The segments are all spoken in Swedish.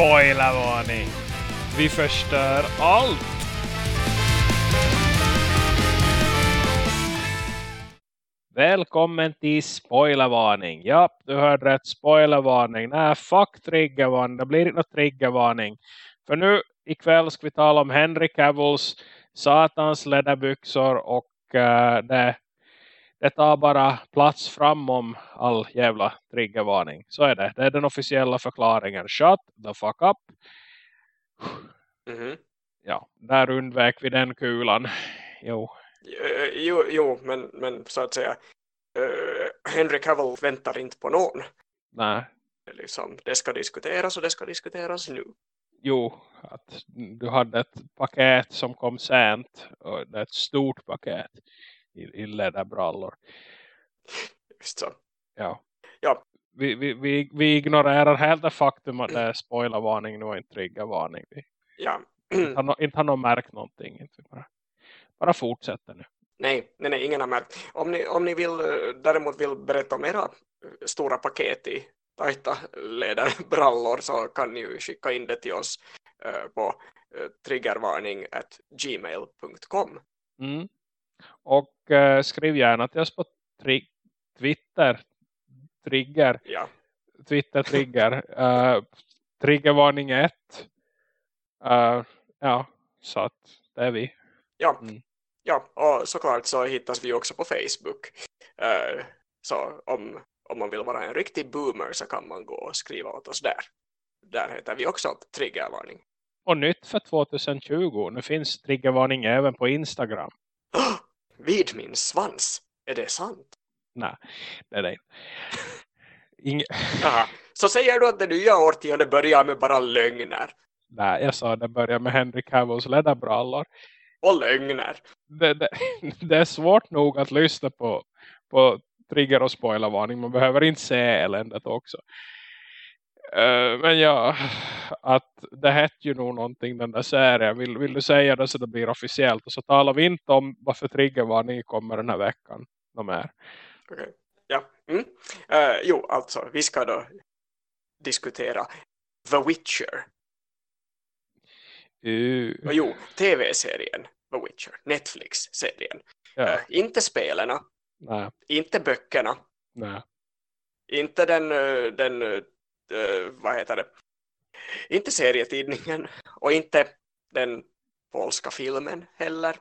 Spoilervarning! Vi förstör allt! Välkommen till spoilervarning. Ja, du hörde rätt spoilervarning. Nej, fuck triggervarning. Det blir inte triggervarning. För nu ikväll ska vi tala om Henry Cavills satans läderbyxor och uh, det, det tar bara plats fram om all jävla triggervarning. Så är det. Det är den officiella förklaringen. Shut the fuck up. Mm -hmm. Ja, där undvek vi den kulan. Jo. Jo, jo men, men så att säga uh, Henry Cavill väntar inte på någon. Nej. Liksom, det ska diskuteras och det ska diskuteras nu. Jo, att du hade ett paket som kom sent. Och det är ett stort paket i, i läderbrallor. Just så. Ja. Ja. Vi, vi, vi, vi ignorerar helt det faktum att det är spoilervarning nu och inte triggervarning. Vi ja. inte, har, inte har någon märkt någonting. Inte bara, bara fortsätter nu. Nej, nej, nej, ingen har märkt. Om ni, om ni vill, däremot vill berätta om era stora paket i tajta läderbrallor så kan ni ju skicka in det till oss på triggervarning at gmail.com. Mm. Och uh, skriv gärna till oss på tri Twitter. Trigger. Ja. Twitter trigger. Uh, triggervarning 1 uh, ja så att det är vi. Ja. Mm. ja och såklart så hittas vi också på Facebook. Uh, så om, om man vill vara en riktig boomer så kan man gå och skriva åt oss där. Där heter vi också triggervarning. Och nytt för 2020 nu finns triggervarning även på Instagram vid min svans är det sant? Nej, det är det Inge... Så säger du att det nya årtiondet börjar med bara lögner? Nej, jag sa det börjar med Henry Cavills läderbrallor. Och lögner? Det, det, det, är svårt nog att lyssna på, på trigger och spoilervarning. Man behöver inte se eländet också. Uh, men ja, att det hette ju nog någonting den där serien. Vill, vill du säga det så det blir officiellt? Och så talar vi inte om varför triggervarning kommer den här veckan. De är. Okay. Ja. Mm. Uh, jo, alltså, vi ska då diskutera The Witcher. Uh. Och jo, tv-serien The Witcher, Netflix-serien. Ja. Uh, inte spelarna, Nej. inte böckerna, Nej. inte den, den uh, vad heter det, inte serietidningen och inte den polska filmen heller,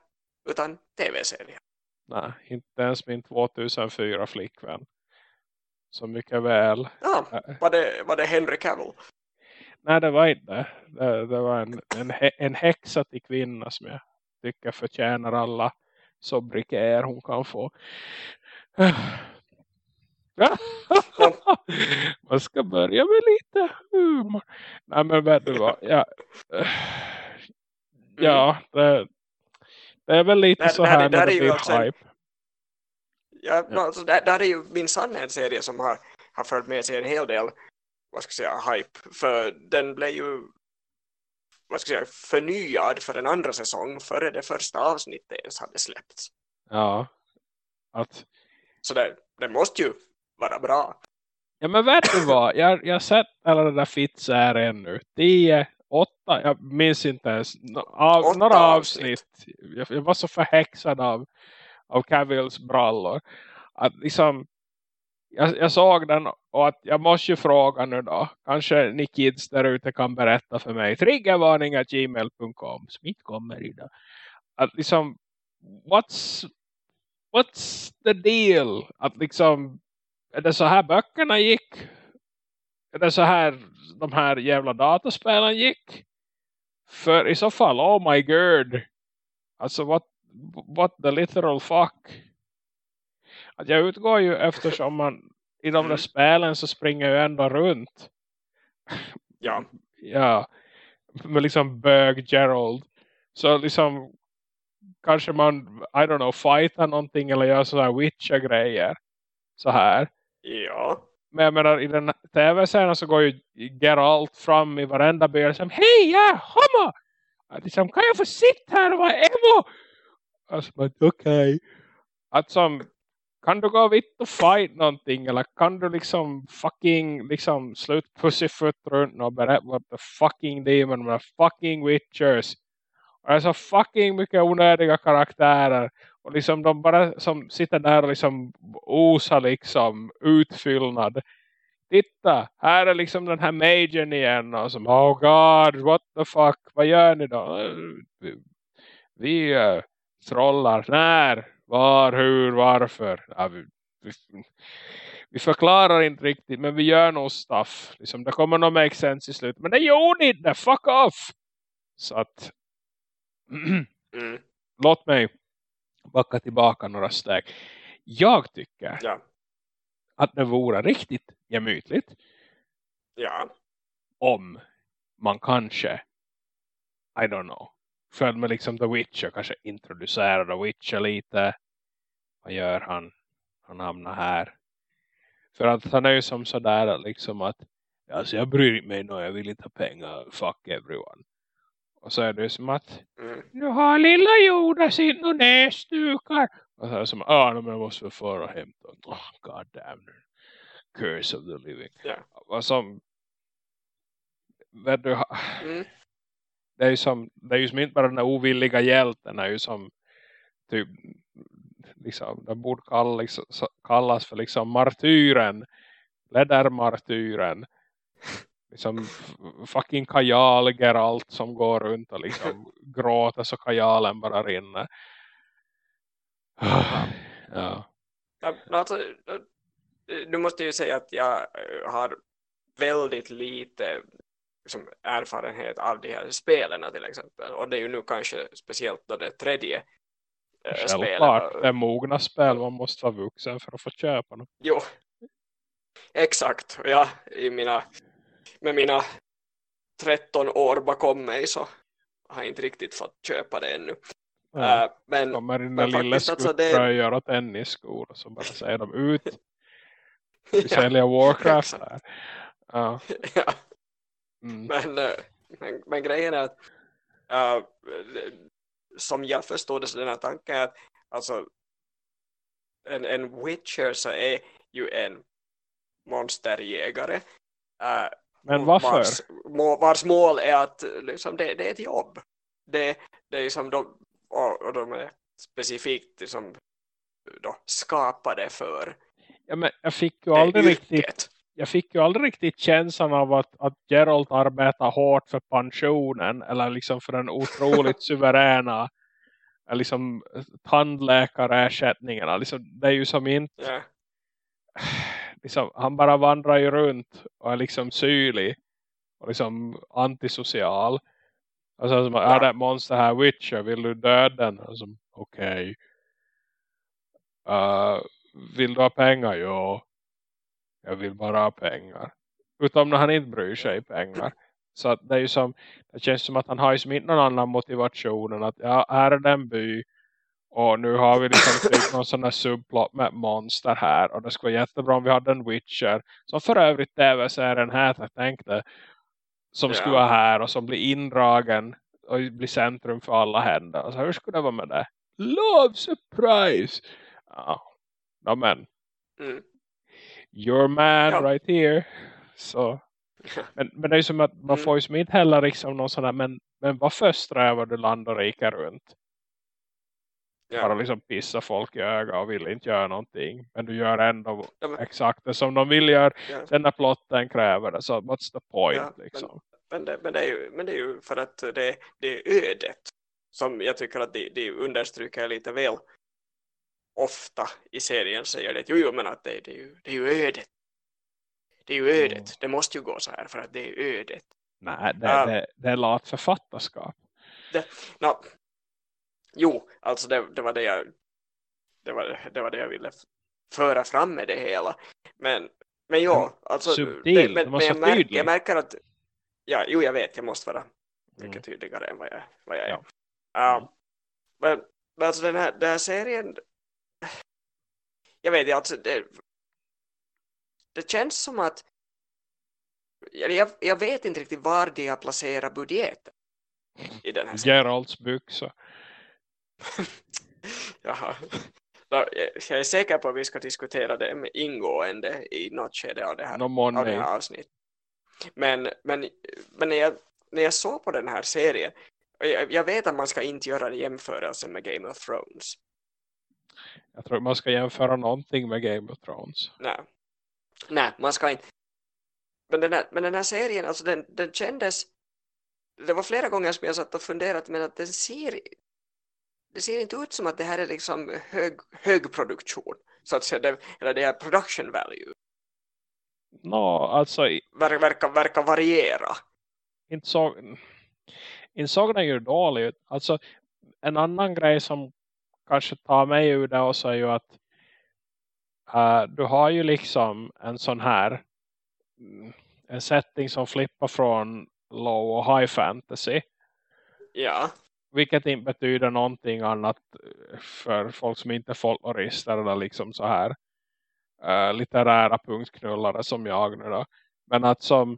utan tv-serien. Nej, inte ens min 2004 flickvän. Så mycket väl. Ja, var det, var det Henry Cavill? Nej, det var inte. Det, det var en, en, en häxa till kvinna som jag tycker förtjänar alla sobrikéer hon kan få. Man ska börja med lite humor. Nej, men vet du vad? Ja, ja det, det är väl lite där, så här där, när där det blir hype. Ja, ja. Alltså, där, där är ju min sann en serie som har, har fört med sig en hel del vad ska jag säga, hype. För den blev ju vad ska jag säga, förnyad för en andra säsong före det första avsnittet ens hade släppts. Ja. Att... Så det, det måste ju vara bra. Ja men vet du vad? Jag, jag har sett alla den där fitserien nu. 10, 8, jag minns inte ens. Av, några avsnitt. avsnitt. Jag, jag, var så förhäxad av, av Cavills brallor. Att liksom jag, jag, såg den och att jag måste ju fråga nu då. Kanske ni kids där ute kan berätta för mig. Triggervarning.gmail.com Smitt kommer idag. Att liksom, what's, what's the deal? Att liksom, är det så här böckerna gick? Är det så här de här jävla dataspelen gick? För i så fall, oh my god. Alltså, what, what the literal fuck? Att jag utgår ju eftersom man i de där spelen så springer jag ändå runt. Ja. Ja. Med liksom bög Gerald. Så liksom kanske man, I don't know, fighta någonting eller göra sådana Witcher-grejer. Så här. Ja. Men jag menar, i den tv-serien så går ju Geralt fram i varenda by och säger Hej, jag är homo! Liksom, kan jag få sitta här och vara emo? Alltså, okej. Okay. Att som kan du gå vitt och fight någonting eller kan du liksom fucking liksom slut pussyfoot runt och berätta what the fucking demon med fucking witchers och det är så fucking mycket onödiga karaktärer och liksom de bara som sitter där och liksom osar liksom utfyllnad titta, här är liksom den här majorn igen och som, oh god, what the fuck, vad gör ni då? Vi, uh, trollar, när, var, hur, varför? Ja, vi, vi, vi, förklarar inte riktigt, men vi gör nog stuff. Liksom, det kommer nog make sense i slutet, men det gjorde inte, fuck off! Så att, mm. låt mig backa tillbaka några steg. Jag tycker ja. att det vore riktigt gemytligt. Ja. Om man kanske, I don't know, följ med liksom The Witcher, kanske introducerar The Witcher lite. Vad gör han? Han hamnar här. För att han är ju som sådär liksom att alltså jag bryr mig nog, jag vill inte ha pengar, fuck everyone. Och så är det som att mm. nu har lilla Jonas inte några näsdukar. Och så är det som, ah, men jag måste föra hem dem. Oh, god damn. Curse of the living. Yeah. Och som vet du, mm. det är ju som det är ju som inte bara den här ovilliga hjälten det är ju som typ liksom, den borde kallas, kallas för liksom martyren lädermartyren liksom fucking kajal Geralt som går runt och liksom gråter så kajalen bara rinner. ja. ja alltså, nu måste jag ju säga att jag har väldigt lite liksom, erfarenhet av de här spelen till exempel. Och det är ju nu kanske speciellt då det tredje äh, Självklart, det är mogna spel man måste vara vuxen för att få köpa dem. Jo, exakt. Ja, i mina med mina 13 år bakom mig så har jag inte riktigt fått köpa det ännu. Ja, uh, men, kommer in en lilla skuttröjor alltså det... och tennisskor och så bara säger de ut. Vi ja, säljer Warcraft här. Ja. ja. Mm. Men, uh, men, men, grejen är att uh, som jag förstod det så den här tanken är att alltså en, en Witcher så är ju en monsterjägare uh, men varför? Vars, vars mål är att liksom, det, det är ett jobb. Det, det är liksom de, och, de är specifikt liksom, då, skapade för ja, men jag fick ju aldrig yrket. riktigt jag fick ju aldrig riktigt känslan av att, att Geralt arbetar hårt för pensionen eller liksom för den otroligt suveräna liksom tandläkarersättningarna. Liksom, det är ju som inte yeah liksom, han bara vandrar ju runt och är liksom syrlig och liksom antisocial. Och så som, ja. är det monster här Witcher, vill du döda den? Okej. Okay. Uh, vill du ha pengar? Jo. Jag vill bara ha pengar. Utom när han inte bryr sig pengar. Så det är ju som, det känns som att han har ju inte någon annan motivation än att ja, här är den by och nu har vi liksom någon sån här subplot med monster här. Och det skulle vara jättebra om vi hade en Witcher. Som för övrigt tv-serien här, jag tänkte. Som yeah. skulle vara här och som blir indragen. Och blir centrum för alla händer. Alltså hur skulle det vara med det? Love surprise! Ja, no, men. Mm. Your man ja. right here. Så. Men, men det är som att man mm. får ju som inte heller liksom någon sån här, men, men varför strävar du land och rika runt? Ja. Bara liksom pissa folk i ögat och vill inte göra någonting. Men du gör ändå ja, men... exakt det som de vill göra. Ja. Den där plotten kräver det. Så what's the point ja, liksom? Men, men, det, men, det är ju, men det är ju för att det, det är ödet. Som jag tycker att det, det understryker lite väl ofta i serien säger det. Jo, jo men att det, det, är ju, det är ju ödet. Det är ju ödet. Mm. Det måste ju gå så här för att det är ödet. Nej, det, uh, det, det är lat författarskap. Det, no, Jo, alltså det, det, var det jag det var, det var det jag ville föra fram med det hela. Men, men ja, alltså Subtil, det, men, men jag, märker, jag märker att ja, jo jag vet, jag måste vara mycket mm. tydligare än vad jag, vad jag är. Ja. Uh, men, men alltså den här, den här serien jag vet alltså det, det känns som att jag, jag vet inte riktigt var de har placerat budgeten i den här Geralds byxa. Jaha. Jag är säker på att vi ska diskutera det med ingående i något skede av det här, No av det här avsnittet. Men, men, men när, jag, när jag såg på den här serien, jag, jag vet att man ska inte göra jämförelsen med Game of Thrones. Jag tror man ska jämföra någonting med Game of Thrones. Nej, Nej man ska inte. Men den här, men den här serien, alltså den, den kändes det var flera gånger som jag satt och funderat men att den ser det ser inte ut som att det här är liksom hög, produktion så att säga, eller det är production value. No, alltså Ver, verkar, verkar variera. Inte så inte såg den ju dålig ut. Alltså en annan grej som kanske tar mig ur det också är ju att uh, du har ju liksom en sån här mm, en setting som flippar från low och high fantasy. Ja. Vilket inte betyder någonting annat eh, för folk som inte är folklorister eller liksom så här uh, litterära punktknullare som jag nu då. Men att som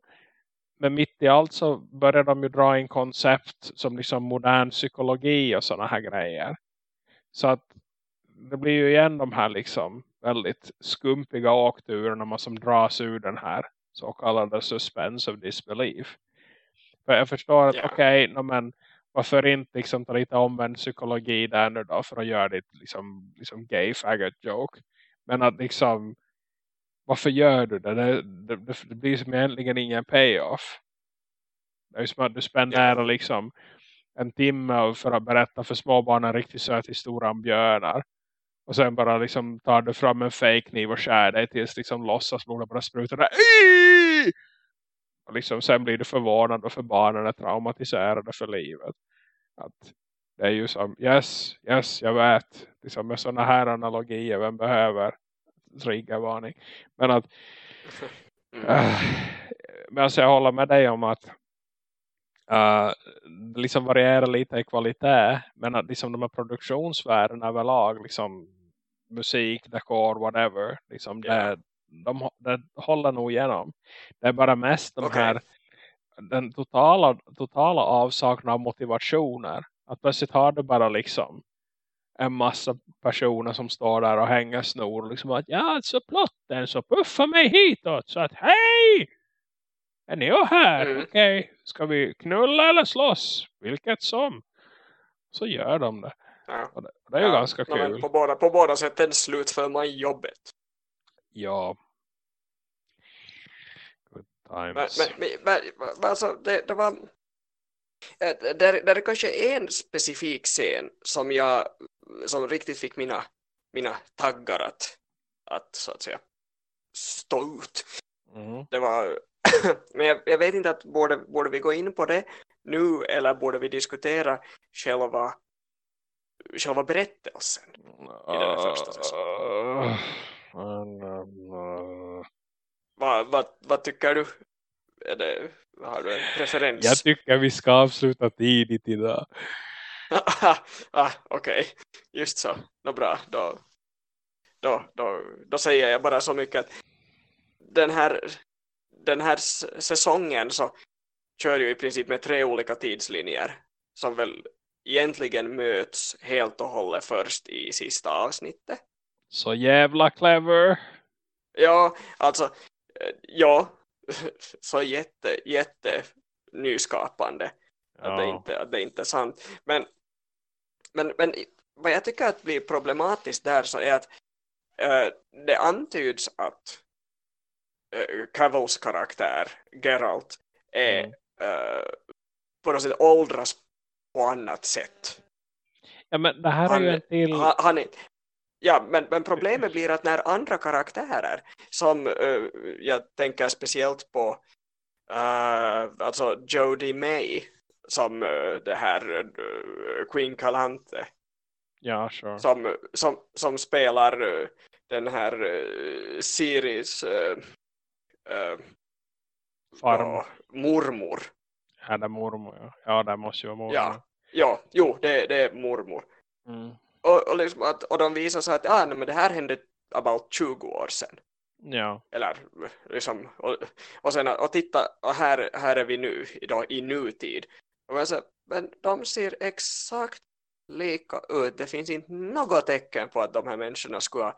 men mitt i allt så börjar de ju dra in koncept som liksom modern psykologi och sådana här grejer. Så att det blir ju igen de här liksom väldigt skumpiga åkturerna som dras ur den här så kallade suspense of disbelief. För jag förstår att yeah. okej, okay, no, men varför inte liksom ta lite omvänd psykologi där nu då för att göra det liksom, liksom gay faggot joke. Men att liksom varför gör du det? Det, det, det blir som egentligen ingen payoff. Det är som att du spenderar liksom en timme för att berätta för småbarn en riktigt söt historia om björnar. Och sen bara liksom tar du fram en fake kniv och skär dig tills liksom låtsas blodet bara sprutar där. Liksom sen blir du förvånad och för barnen är traumatiserade för livet. Att det är ju som, yes, yes, jag vet. Liksom med sådana här analogier, vem behöver triggervarning. Men att äh, men alltså jag håller med dig om att uh, liksom varierar lite i kvalitet. Men att liksom de här produktionsvärdena överlag, liksom musik, dekor, whatever. Liksom yeah. det, de, det håller nog igenom. Det är bara mest de okay. här den totala, totala avsaknaden av motivationer. Att plötsligt har du bara liksom en massa personer som står där och hänger snor. Liksom att ja, så plotten så puffa mig hitåt. Så att hej! Är ni här? Mm. Okej, okay. ska vi knulla eller slåss? Vilket som. Så gör de det. Ja. Det, är ju ganska ja, kul. på, båda, på båda sätten slutför man jobbet. Ja. Good times. Men, men, men, men alltså, det, det var... Där, där är kanske en specifik scen som jag som riktigt fick mina, mina taggar att, att så att säga stå ut. Mm. Det var men jag, jag, vet inte att borde, borde vi gå in på det nu eller borde vi diskutera själva själva berättelsen i den första säsongen. Vad, vad, vad tycker du? Är det, har du en preferens? Jag tycker vi ska avsluta tidigt idag. ah, Okej, okay. just så. Nå bra, då, då, då, då säger jag bara så mycket att den här, den här säsongen så kör ju i princip med tre olika tidslinjer som väl egentligen möts helt och hållet först i sista avsnittet. Så jävla clever. Ja, alltså eh, ja, så jätte, jätte nyskapande ja. att, det inte, att det inte är sant. Men, men, men vad jag tycker att blir problematiskt där så är att äh, det antyds att äh, Cavills karaktär Geralt är mm. äh, på något sätt åldras på annat sätt. Ja, men det här han, är ju en till... Han, han, ja, men, men problemet blir att när andra karaktärer som uh, jag tänker speciellt på uh, alltså Jodie May som uh, det här Queen Calante ja, sure. som, som, som spelar den här Siris Farm. mormor är det mormor? Ja, ja det måste ju vara mormor. Ja, ja jo, det, det är mormor. Mm. Och, och, liksom att, och de visar så att ah, nej, men det här hände about 20 år sedan. Ja. Eller liksom, och, och sen och titta, och här, här är vi nu, idag, i nutid. Och så, men de ser exakt lika ut. Det finns inte något tecken på att de här människorna skulle,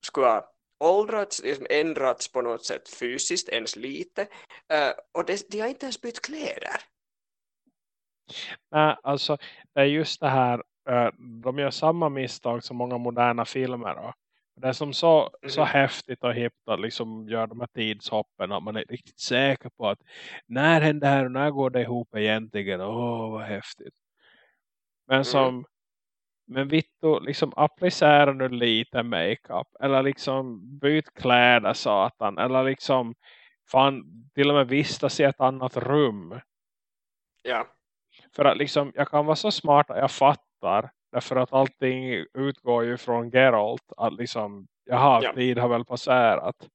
skulle ha åldrats, liksom ändrats på något sätt fysiskt, ens lite. Uh, och det, de har inte ens bytt kläder. Nej, alltså det är just det här, de gör samma misstag som många moderna filmer. Då. Det är som så, mm. så häftigt och hippt att liksom göra de här tidshoppen att man är riktigt säker på att när händer det här och när går det ihop egentligen? Åh, oh, vad häftigt. Men mm. som mm. men Vittu, liksom applicera nu lite makeup. Eller liksom byt kläder satan. Eller liksom fan, till och med vistas i ett annat rum. Ja. För att liksom, jag kan vara så smart att jag fattar Därför att allting utgår ju från Geralt. Att liksom, jaha, ja. tid har väl passerat.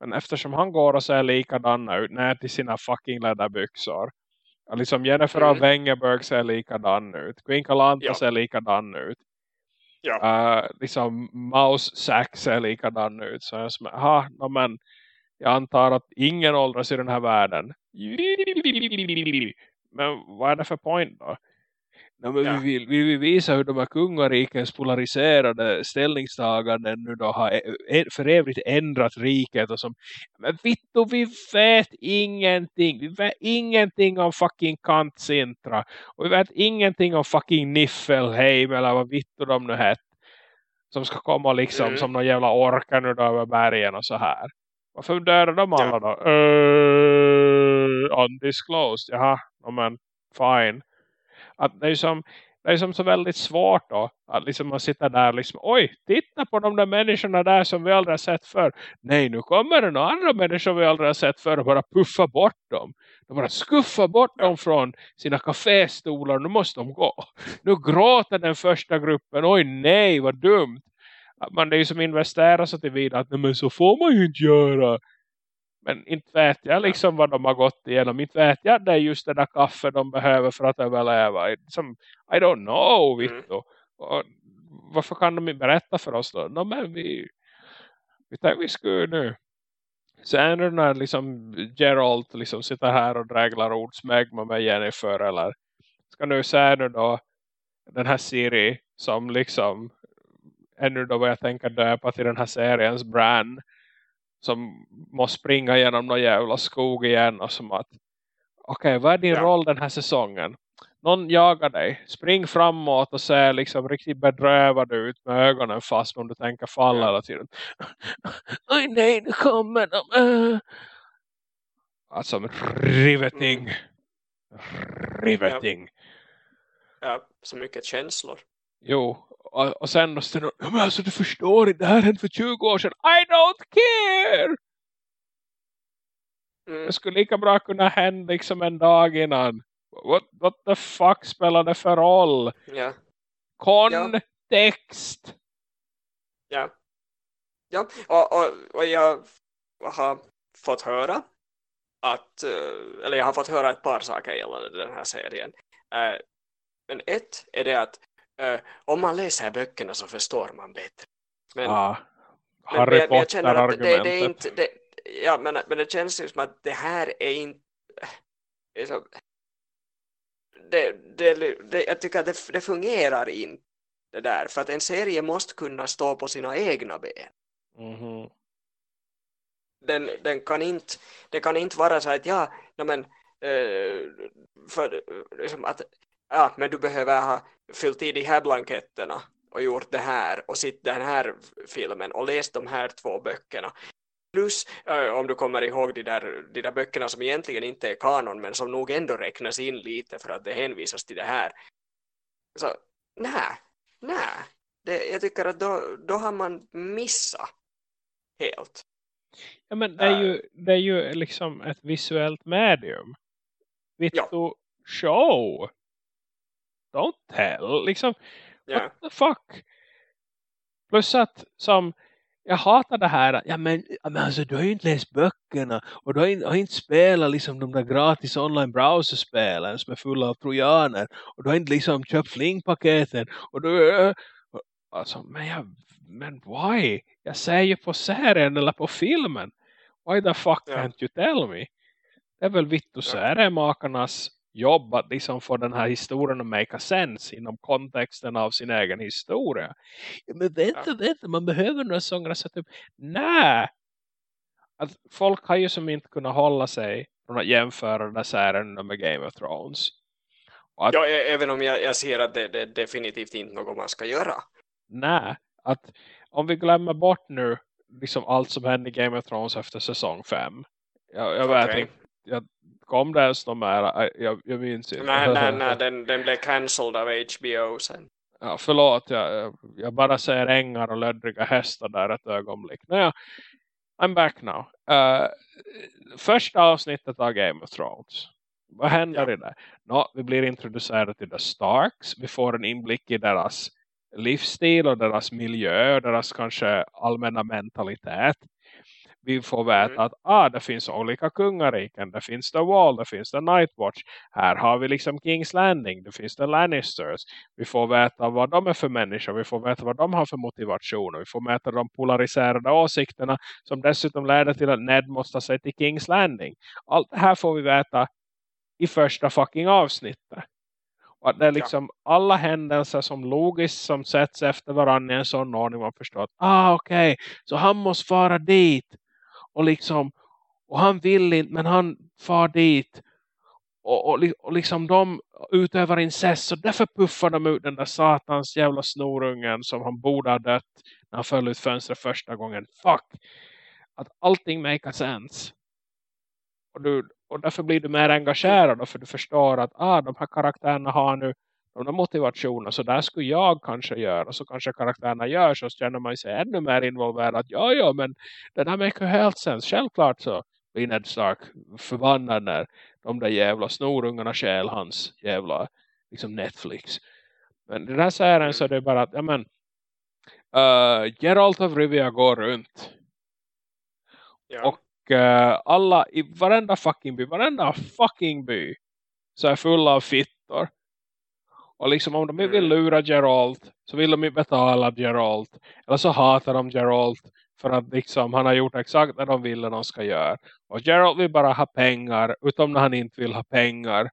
Men eftersom han går och ser likadan ut när till sina fucking läderbyxor. Liksom Jennifer mm. av Wengerberg ser likadan ut. Queen Calanta ja. ser likadan ut. Ja. Uh, liksom Mouse Sack ser likadan ut. Så jag som, aha, no, men jag antar att ingen åldras i den här världen. Men vad är det för point då? Ja, men ja. vi, vill, vi vill visa hur de här kungarikens polariserade ställningstaganden nu då har för övrigt ändrat riket. Och som, men Vittu, vi vet ingenting. Vi vet ingenting om fucking Kantsintra. Och vi vet ingenting om fucking Niffelheim eller vad Vittu de nu hette. Som ska komma liksom mm. som någon jävla orka nu då över bergen och så här. Varför dör de alla ja. då? Uh, undisclosed. Jaha, men fine att det är som det är som så väldigt svårt då. Att liksom man sitter där liksom. Oj, titta på de där människorna där som vi aldrig har sett för. Nej, nu kommer det några andra människor vi aldrig har sett för. Och bara puffa bort dem. De bara skuffa bort dem från sina kaféstolar. Nu måste de gå. Nu gråter den första gruppen. Oj nej, vad dumt. Att man det är ju som investerar så tillvida att nej, men så får man ju inte göra. Men inte vet jag liksom vad de har gått igenom. Inte vet jag det är just det där kaffe de behöver för att överleva. Som, I don't know, Vittu. Mm. Och varför kan de inte berätta för oss då? No, men vi, vi tänkte vi skulle nu. Sen när liksom Gerald liksom sitter här och dräglar ordsmägma med Jennifer eller ska nu se nu då den här Siri som liksom ännu då vad jag tänker döpa till den här seriens brand som måste springa genom någon jävla skog igen och som att okej, okay, vad är din ja. roll den här säsongen? Någon jagar dig. Spring framåt och se liksom riktigt bedrövad ut med ögonen fast om du tänker falla ja. hela tiden. Oj nej, nu kommer de. Uh. Alltså riveting. Mm. Riveting. Ja. ja, så mycket känslor. Jo, och, och sen måste du, men alltså du förstår inte, det här hände för 20 år sedan. I don't care! Mm. Det skulle lika bra kunna hända liksom en dag innan. What, what the fuck spelar det för roll? Ja. Kontext! Ja. Ja, och, och, och jag har fått höra att, eh, eller jag har fått höra ett par saker gällande den här serien. Eh, men ett är det att uh, om man läser böckerna så förstår man bättre. Men, ah, Harry men, Potter-argumentet. Det, det, är inte, det, ja, men, men det känns ju som att det här är inte... Så, det, det, det, jag tycker att det, det fungerar inte det där. För att en serie måste kunna stå på sina egna ben. Mm -hmm. den, den kan inte, det kan inte vara så att ja, men, för, liksom att ja, men du behöver ha fyllt i de här blanketterna och gjort det här och sitt den här filmen och läst de här två böckerna. Plus, äh, om du kommer ihåg de där, de där böckerna som egentligen inte är kanon men som nog ändå räknas in lite för att det hänvisas till det här. Så, nej, nej. Det, jag tycker att då, då har man missat helt. Ja, men det är, ju, det är ju liksom ett visuellt medium. Vittu ja. show don't tell. Liksom, yeah. what the fuck? Plus att som jag hatar det här. Ja men, men alltså du har ju inte läst böckerna. Och du har inte, har inte spelat liksom de där gratis online browserspelen som är fulla av trojaner. Och du har inte liksom köpt flingpaketen. Och du... Alltså men jag... Men why? Jag säger ju på serien eller på filmen. Why the fuck yeah. can't you tell me? Det är väl Vittu ja. seriemakarnas jobb att liksom få den här historien att make sense inom kontexten av sin egen historia. Men vänta, ja. vänta, man behöver några sånger sätta upp. Nej! Att folk har ju som inte kunnat hålla sig från att jämföra den här serien med Game of Thrones. Att, ja, även om jag, jag ser att det, det definitivt inte något man ska göra. Nej, att om vi glömmer bort nu liksom allt som hände i Game of Thrones efter säsong 5. Jag, jag okay. vet inte, jag kom det ens någon mer, jag, jag minns inte. Nej, nej, nej, den, den blev cancelled av HBO sen. Ja, förlåt, jag, jag bara säger ängar och löddriga hästar där ett ögonblick. Naja, I'm back now. Uh, första avsnittet av Game of Thrones. Vad händer ja. i det? No, vi blir introducerade till The Starks. Vi får en inblick i deras livsstil och deras miljö och deras kanske allmänna mentalitet. Vi får veta mm. att ah, det finns olika kungariken. Det finns The Wall, det finns The Nightwatch. Här har vi liksom King's Landing, det finns The Lannisters. Vi får veta vad de är för människor. Vi får veta vad de har för motivationer. Vi får mäta de polariserade åsikterna som dessutom leder till att Ned måste sig till King's Landing. Allt det här får vi veta i första fucking avsnittet. Och att det är liksom ja. alla händelser som logiskt som sätts efter varandra i en sån ordning man förstår att ah okej, okay, så han måste fara dit och liksom och han vill inte men han far dit och, och, och liksom de utövar incest och därför puffar de ut den där satans jävla snorungen som han borde ha dött när han föll ut fönstret första gången. Fuck! Att allting make sense. Och, du, och därför blir du mer engagerad för du förstår att ah, de här karaktärerna har nu de har motivationer så där skulle jag kanske göra. Så kanske karaktärerna gör så känner man sig ännu mer involverad. Ja ja men det där make helt sens självklart så blir Ned Stark förbannad när de där jävla snorungarna skäl hans jävla liksom Netflix. Men den här serien så är det bara att ja men uh, Geralt of Rivia går runt. Ja. och uh, alla i varenda fucking by, varenda fucking by så är full av fittor. Och liksom om de vill mm. lura Geralt så vill de inte betala Geralt. Eller så hatar de Geralt för att liksom han har gjort exakt det de vill att de ska göra. Och Geralt vill bara ha pengar utom när han inte vill ha pengar.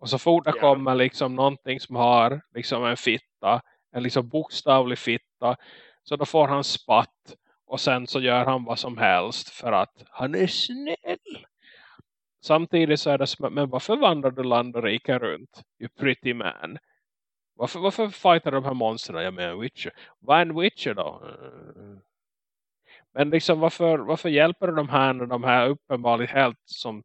Och så fort det yeah. kommer liksom någonting som har liksom en fitta, en liksom bokstavlig fitta, så då får han spatt. Och sen så gör han vad som helst för att han är snäll. Samtidigt så är det som, men varför vandrar du land och rika runt? You pretty man. Varför, varför fightar de här monstren? Jag menar Witcher. Vad är en Witcher då? Men liksom varför, varför hjälper de här när de här uppenbarligen helt som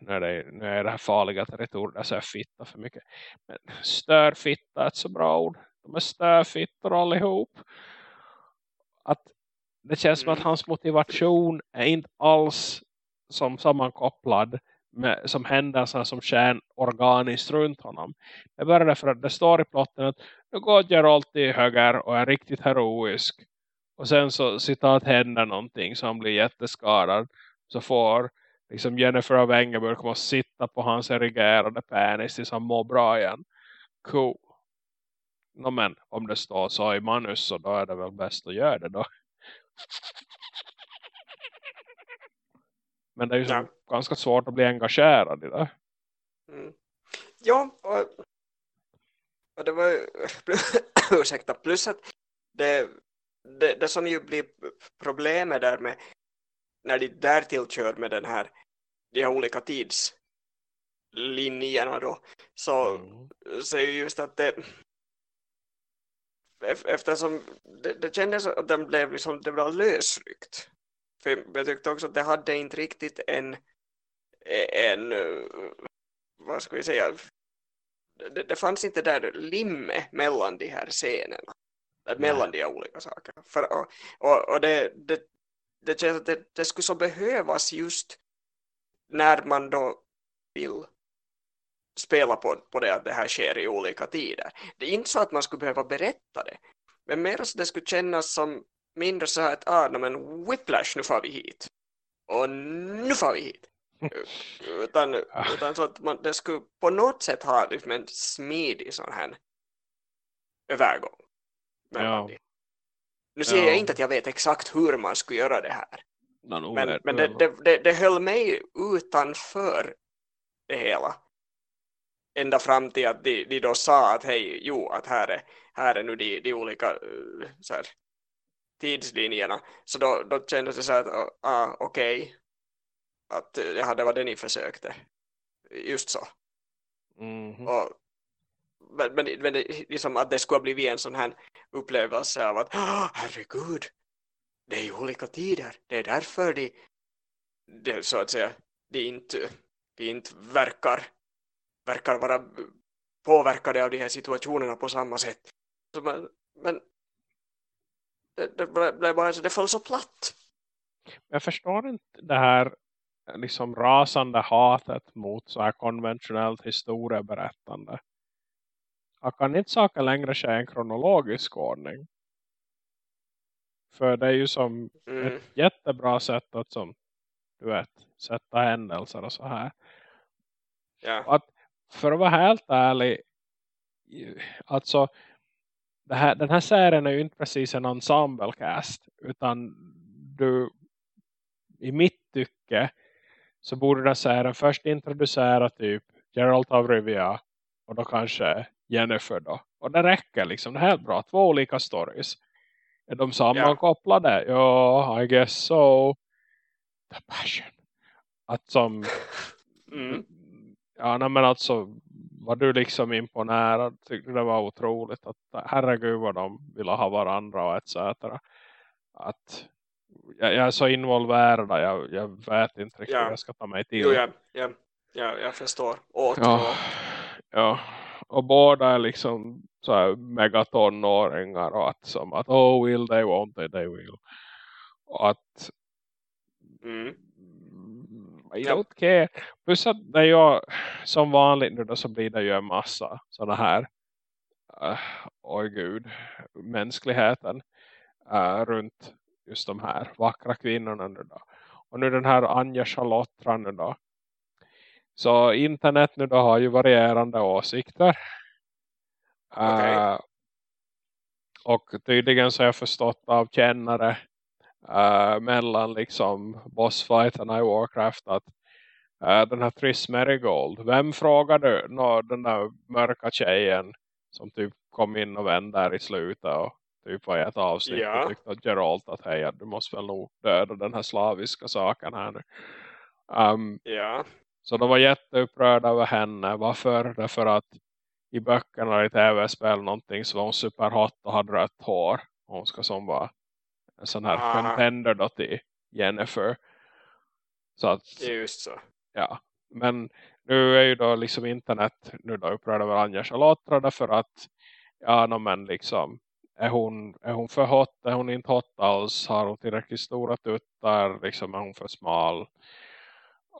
nu är det, nu är det här farliga territoriet jag säger fitta för mycket. Men störfitta är ett så bra ord. De är störfittor allihop att det känns som att mm. hans motivation är inte alls som sammankopplad med, som händelser som sker organiskt runt honom. Det är bara därför att det står i plotten att nu går Geralt till höger och är riktigt heroisk. Och sen så citat händer någonting så han blir jätteskadad. Så får liksom Jennifer av Engelborg komma och sitta på hans erigerade penis tills han mår bra igen. Cool no, men om det står så i manus så då är det väl bäst att göra det då. Men det är ju ja. ganska svårt att bli engagerad i det. Mm. Ja, och, och det var ursäkta, plus att det, det, det som ju blir problemet där med när de därtill kör med den här de här olika tidslinjerna då så, mm. så är ju just att det, eftersom det, det kändes att den blev liksom, det var lösryckt. För jag tyckte också att det hade inte riktigt en, en vad ska vi säga, det, det fanns inte där limme mellan de här scenerna. Mellan de olika sakerna. För, och och, och det, det, det känns att det, det skulle så behövas just när man då vill spela på, på det att det här sker i olika tider. Det är inte så att man skulle behöva berätta det. Men mer så det skulle kännas som mindre så här att ah, men whiplash, nu får vi hit. Och nu får vi hit. utan, utan så att man, det skulle på något sätt ha liksom en smidig sån här övergång. Ja. Nu säger ja. jag inte att jag vet exakt hur man skulle göra det här. No, men, men det, det, det, det höll mig utanför det hela ända fram till att de, de då sa att hej, jo, att här är, här är nu de, de olika uh, så här, tidslinjerna. Så då, då kändes det så att, ah, okej, okay, att ja, det var det ni försökte. Just så. Mm -hmm. Och, men, men, men det, liksom att det skulle ha blivit en sån här upplevelse av att oh, herregud, det är ju olika tider. Det är därför de, de så att säga, de inte, de inte verkar, verkar vara påverkade av de här situationerna på samma sätt. Så man, men det, det, blev bara, det föll så platt. Jag förstår inte det här liksom rasande hatet mot så här konventionellt historieberättande. Jag kan inte saker längre ske en kronologisk ordning. För det är ju som mm. ett jättebra sätt att som du vet, sätta händelser och så här. Ja. Att, för att vara helt ärlig alltså här, den här serien är ju inte precis en ensemblecast utan du i mitt tycke så borde den serien först introducera typ Geralt av Rivia och då kanske Jennifer då. Och det räcker liksom, det är helt bra. Två olika stories. Är de sammankopplade? Ja, I guess so. The passion. Att som... Mm. Ja, men alltså var du liksom imponerad? Tyckte det var otroligt att herregud vad de ville ha varandra och etc. Att jag, jag är så involverad, jag, jag vet inte riktigt ja. hur jag ska ta mig till. Jo, ja, ja, ja, jag förstår. Ja, ja, och båda är liksom så här megatonåringar och att som att oh will they, won't they, they will. Och att mm. I don't care. Plus att det är ju som vanligt nu då så blir det ju en massa sådana här uh, oj gud mänskligheten uh, runt just de här vackra kvinnorna nu då. Och nu den här Anja Charlotte nu då. Så internet nu då har ju varierande åsikter. Okay. Uh, och tydligen så har jag förstått av kännare uh, mellan liksom bossfighterna i Warcraft att uh, den här Triss Merigold, vem frågade no, den där mörka tjejen som typ kom in och vände där i slutet och typ var i ett avsnitt ja. och tyckte att Geralt att hej, du måste väl nog döda den här slaviska saken här nu. Um, ja. Så de var jätteupprörda över henne. Varför? Därför att i böckerna i tv-spel någonting så var hon superhot och hade rött hår. Hon ska som vara en sån här ah. contender då till Jennifer. Så att, just så. Ja, men nu är ju då liksom internet nu då upprörda över Anja Charlotte därför att ja, no, men liksom är hon, är hon för hot, är hon inte hot alls, har hon tillräckligt stora tuttar, liksom är hon för smal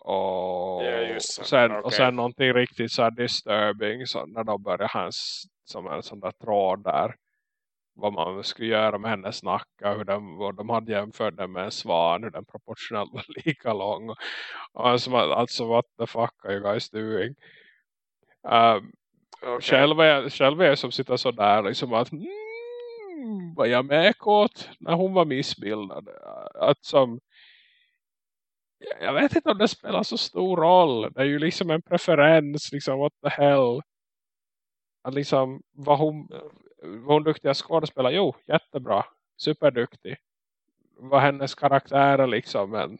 och, ja, sen, okay. och sen någonting riktigt så disturbing så när de börjar hans som en sån där tråd där vad man skulle göra med hennes nacka hur de, vad de hade jämfört den med en svan hur den proportionellt var lika lång och, och alltså, alltså what the fuck are you guys doing um, okay. själv, är jag, själv är jag som sitter så där liksom att mm, var jag med åt när hon var missbildad att som jag vet inte om det spelar så stor roll. Det är ju liksom en preferens. Liksom, what the hell. Att liksom, var hon, var hon duktiga skådespelare? Jo, jättebra. Superduktig. Var hennes karaktär liksom en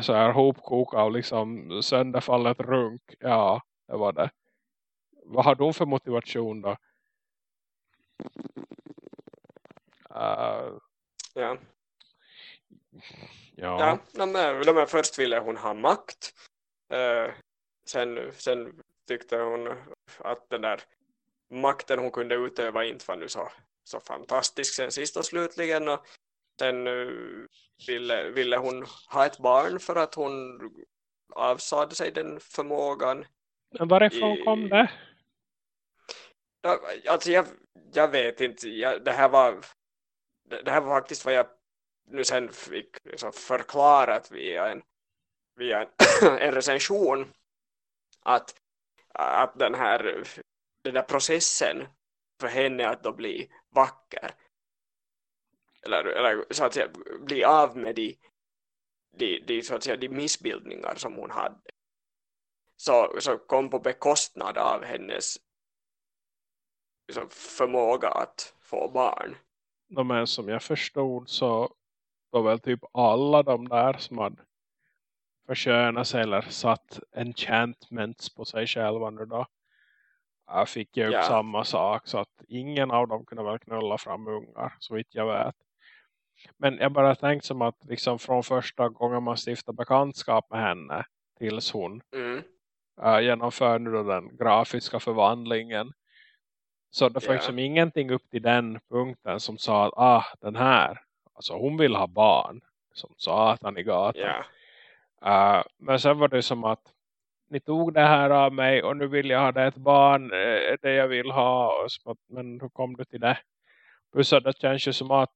så här hopkok av liksom sönderfallet runk. Ja, det var det. Vad har de för motivation då? Uh, ja. Ja. ja men, men först ville hon ha makt. Uh, sen, sen tyckte hon att den där makten hon kunde utöva inte var nu så, så fantastisk sen sist och slutligen. Och sen ville, ville hon ha ett barn för att hon avsade sig den förmågan. Men varifrån I, kom det? Alltså jag, jag vet inte. Jag, det, här var, det, det här var faktiskt vad jag nu sen fick liksom förklarat via en, via en, en recension att, att den här den där processen för henne att då bli vacker eller, eller så att säga bli av med de, de, de, så att säga, de missbildningar som hon hade så, så kom på bekostnad av hennes liksom, förmåga att få barn. De som jag förstod så var väl typ alla de där som hade förtjänat sig eller satt enchantments på sig själva nu då. Jag fick ju upp samma sak så att ingen av dem kunde väl knulla fram ungar så vitt jag vet. Men jag bara tänkte som att liksom från första gången man stiftar bekantskap med henne tills hon Mm. uh, genomför nu då den grafiska förvandlingen. Så det Ja. liksom ingenting upp till den punkten som sa att ah, den här, alltså hon vill ha barn. Som satan i gatan. Ja. Uh, men sen var det som att ni tog det här av mig och nu vill jag ha det ett barn, eh, det jag vill ha. Men hur kom du till det? Plus att det känns ju som att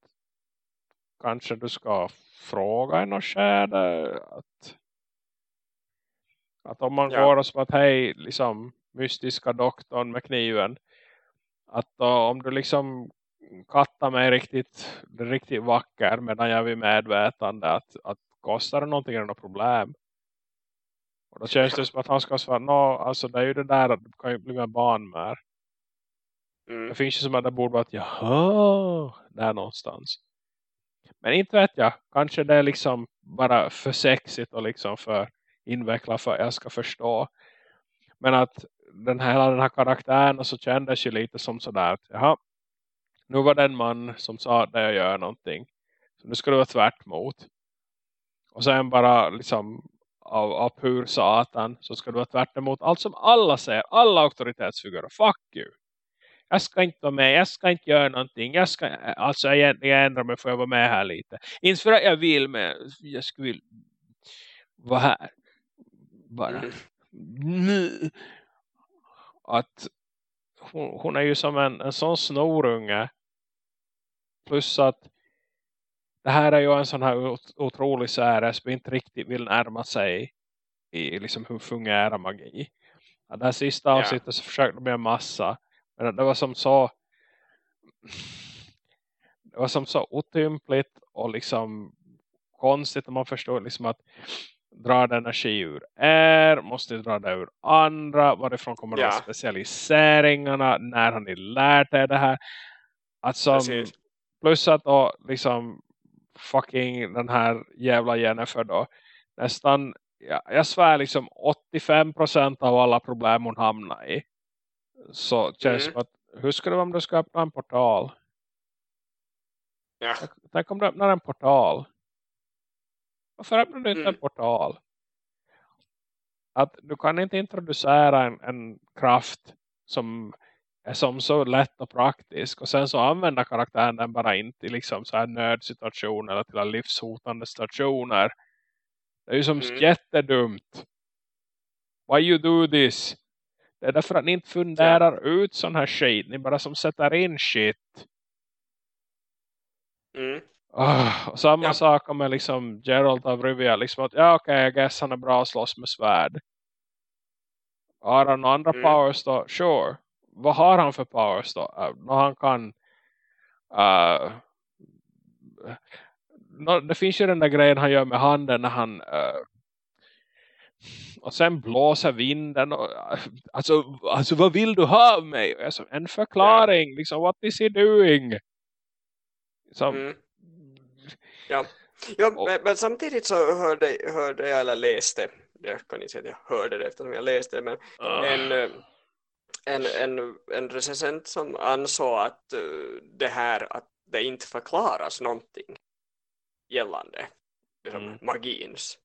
kanske du ska fråga i något skede att, att om man Ja. går och som att hej, liksom mystiska doktorn med kniven att då, om du liksom kattar mig riktigt, riktigt vacker medan jag är medvetande att, att kostar det någonting det något problem. Och då känns det som att han ska svara, no, alltså det är ju det där att du kan ju bli med barn med. Mm. Det finns ju som att det borde vara att jaha, där någonstans. Men inte vet jag, kanske det är liksom bara för sexigt och liksom för invecklat för att jag ska förstå. Men att den här, den här karaktären så kändes ju lite som sådär att jaha, nu var det en man som sa att jag gör någonting. Så nu ska det vara tvärt mot. Och sen bara liksom av, av pur satan så ska det vara tvärt emot allt som alla säger. Alla auktoritetsfigurer. Fuck you. Jag ska inte vara med. Jag ska inte göra någonting. Jag ska, alltså jag, jag ändrar mig för att vara med här lite. Inte för att jag vill men jag skulle vilja vara här. Bara. Mm. Att hon, hon är ju som en, en sån snorunge. Plus att det här är ju en sån här ot- otrolig serie som inte riktigt vill närma sig i liksom hur fungerar magi. Ja, det här sista Ja. avsnittet så försökte de en massa. Men det var som så det var som så otympligt och liksom konstigt när man förstår liksom att dra den energi ur er, måste dra det ur andra, varifrån kommer Ja. de specialiseringarna, när har ni lärt er det här? Precis. plus att då liksom fucking den här jävla Jennifer då nästan, ja, jag svär liksom 85% av alla problem hon hamnar i så känns Mm. att hur ska det vara om du ska öppna en portal? Ja. Tänk om du öppnar en portal. Varför öppnar du inte Mm. en portal? Att du kan inte introducera en, en kraft som är som så lätt och praktisk. Och sen så använder karaktären den bara inte i liksom så här nödsituationer eller till livshotande stationer. Det är ju som Mm. jättedumt. Why you do this? Det är därför att ni inte funderar ut sån här skit. Ni bara som sätter in shit. Mm. Ah, och samma Ja. sak med liksom Gerald av Rivia. Liksom att, ja okej, jag guess han är bra att slåss med svärd. Har han andra Mm. powers då? Sure. Vad har han för powers då? Uh, han kan... Uh, nå, det finns ju den där grejen han gör med handen när han... Uh, och sen blåser vinden. Och, uh, alltså, alltså, vad vill du ha av mig? Alltså, en förklaring. Liksom, what is he doing? Som, Mm. Ja, ja Och- men, men samtidigt så hörde, hörde jag, eller läste, jag kan inte säga att jag hörde det eftersom jag läste det, men en, eh, en, en, en recensent som ansåg att eh, det här att det inte förklaras någonting gällande liksom, Mm. magins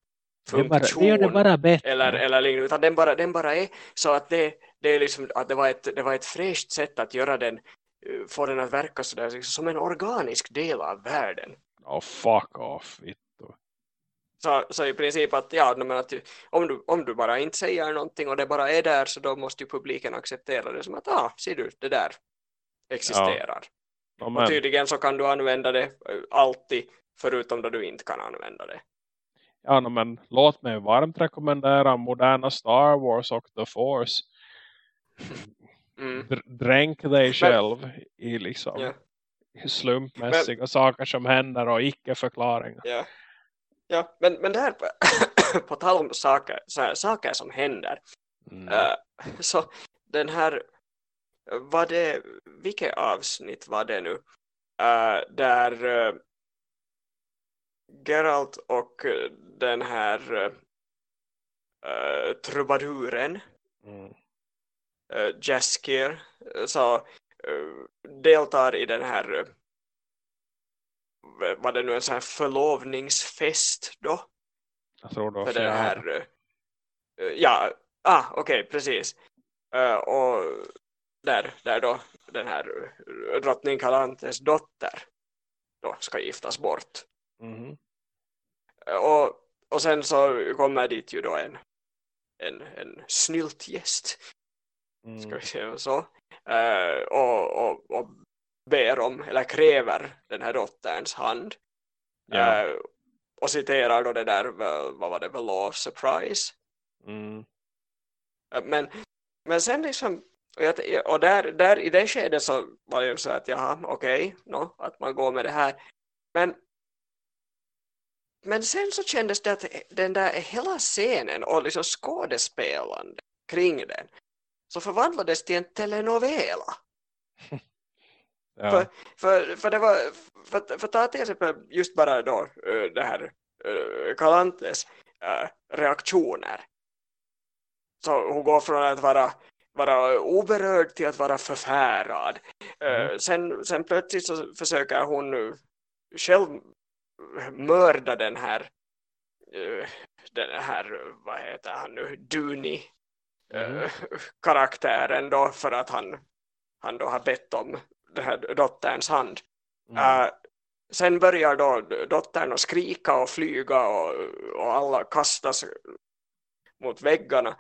det, är bara, det funktion det bara bättre. eller, eller liknande, utan den bara, den bara är så att det, det är liksom att det var ett, det var ett fräscht sätt att göra den eh, få den att verka sådär liksom, som en organisk del av världen. Oh, fuck off. Vittu. Så, så i princip att, ja, men att om, du, om du bara inte säger någonting och det bara är där så då måste ju publiken acceptera det som att, ah, ser du, det där existerar. Ja, Och men, tydligen så kan du använda det eh, alltid förutom då du inte kan använda det. ja, no, men låt mig varmt rekommendera moderna Star Wars och The Force. Mm. Dr- dränk dig själv i liksom Ja. slumpmässiga saker som händer och icke-förklaringar. Ja, ja men, men där på tal om saker, här, saker som händer Mm. Uh, så den här, var det, vilket avsnitt var det nu? Uh, där uh, Geralt och den här uh, trubaduren mm. Jaskier så deltar i den här var det nu en sån här förlovningsfest då? Jag tror då för den här ja, ah, okej, okay, precis och där, där då den här drottning Kalantes dotter då ska giftas bort mm. och, och sen så kommer dit ju då en en, en snyltgäst mm. ska vi säga så uh, och, och, och ber om eller kräver den här dotterns hand ja. uh, och citerar då det där vad var det, The Law of Surprise mm. uh, men, men sen liksom och, jag, och där, där i det skedet så var det ju så att jaha, okej, okay, no, att man går med det här men men sen så kändes det att den där hela scenen och liksom skådespelande kring den så förvandlades till en telenovela. ja. för, för, för det var för, för ta till exempel just bara då det här Kalantes reaktioner. Så hon går från att vara vara oberörd till att vara förfärad. Mm. Sen, sen plötsligt så försöker hon själv mörda den här den här, vad heter han nu, Duni mm. karaktären då för att han, han då har bett om den här dotterns hand. Mm. Uh, sen börjar då dottern att skrika och flyga och, och alla kastas mot väggarna.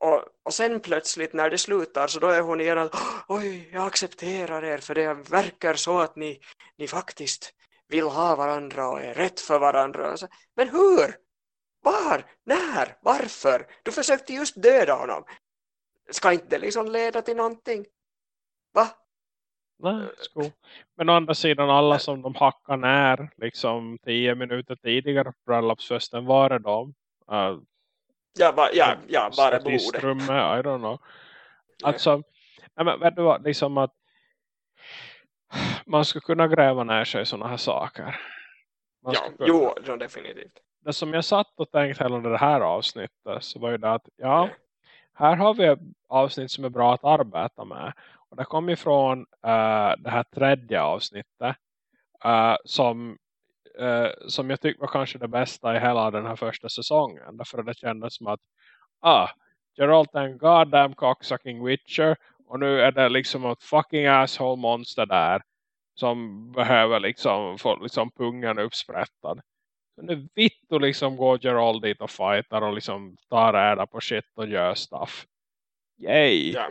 Och, och sen plötsligt när det slutar så då är hon igen att oj, jag accepterar er för det verkar så att ni, ni faktiskt vill ha varandra och är rätt för varandra. Men hur? Var? När? Varför? Du försökte just döda honom. Ska inte det liksom leda till någonting? Va? Nej, sko. Men å andra sidan alla som de hackar när liksom tio minuter tidigare på bröllopsfesten var det de. Uh, ja, ba, ja, ja, bara blodet. I don't know. Alltså, nej, men vet du vad, liksom att man ska kunna gräva ner sig i sådana här saker. Man ja, kunna... jo, ja, definitivt. Det som jag satt och tänkte hela det här avsnittet så var ju det att ja, här har vi ett avsnitt som är bra att arbeta med. Och det kom ifrån uh, det här tredje avsnittet uh, som, uh, som jag tyckte var kanske det bästa i hela den här första säsongen. Därför det kändes som att ah, Geralt är en goddamn cocksucking witcher och nu är det liksom ett fucking asshole monster där. Som behöver liksom få liksom pungen uppsprättad. Så nu vitt och liksom går Gerald dit och fightar och liksom tar reda på shit och gör stuff. Yay! Yeah.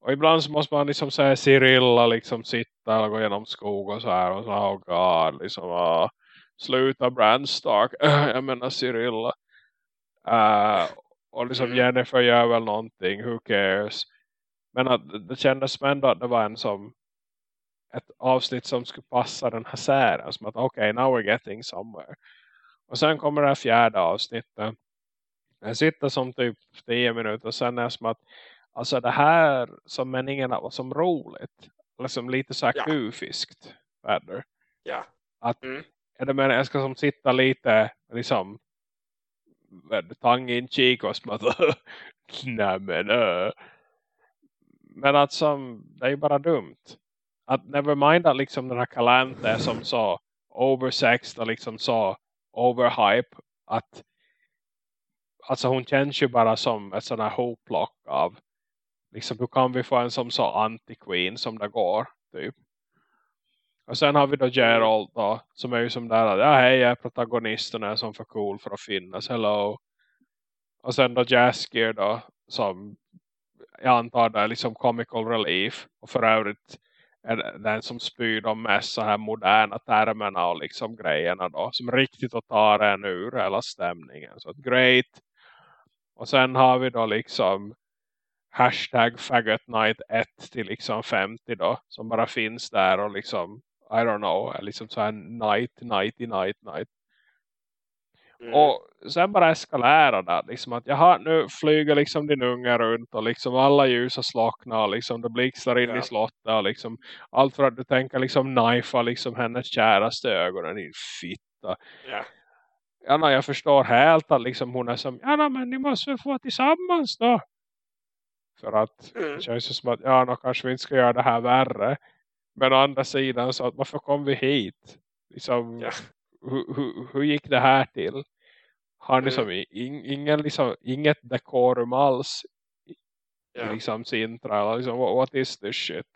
Och ibland så måste man liksom säga Cyrilla liksom sitta och gå genom skog och så här. Och så oh god, liksom uh, sluta Brandstark. jag menar Cyrilla. Uh, och liksom mm. Jennifer gör väl någonting, who cares. Men att det kändes ändå att det var en som ett avsnitt som skulle passa den här serien. Som att okej, okay, now we're getting somewhere. Och sen kommer det här fjärde avsnittet. Jag sitter som typ 10 minuter och sen är det som att alltså det här som meningen var som roligt. Liksom lite så här ja. kufiskt. Väder. Ja. Att mm. det meningen jag ska som sitta lite liksom tang in cheek och som att nej men uh, men att som, det är ju bara dumt. Att nevermind att liksom den här Kalante som så oversext och liksom så overhype att alltså hon känns ju bara som ett sån här hopplock av liksom hur kan vi få en som så anti-queen som det går typ. Och sen har vi då Gerald då, som är ju som där ja hej jag är protagonisten är som för cool för att finnas, hello. Och sen då Jaskier då som jag antar det är liksom comical relief. Och för övrigt är den som spyr de mest så här moderna termerna och liksom grejerna då. Som riktigt att ta en ur hela stämningen. Så great. Och sen har vi då liksom hashtag faggot night 1 till liksom 50 då. Som bara finns där och liksom I don't know. Liksom så här night, nighty, night, night. Mm. Och sen bara eskalerar det. Liksom att jaha, nu flyger liksom din unga runt och liksom alla ljus har slocknat liksom det blixtrar in Ja. i slottet och liksom allt för att du tänker liksom knifea liksom hennes käraste ögonen i fitta. Ja. Ja, jag förstår helt att liksom hon är som, ja men ni måste få tillsammans då. För att Mm. det känns ju som att, ja, nå kanske vi inte ska göra det här värre. Men å andra sidan så att varför kom vi hit? Liksom, Ja. hur, hur, hur gick det här till? Har ni Mm. i- in, ingen, liksom, inget dekorum alls i Ja. liksom Sintra? Liksom, what, what is this shit?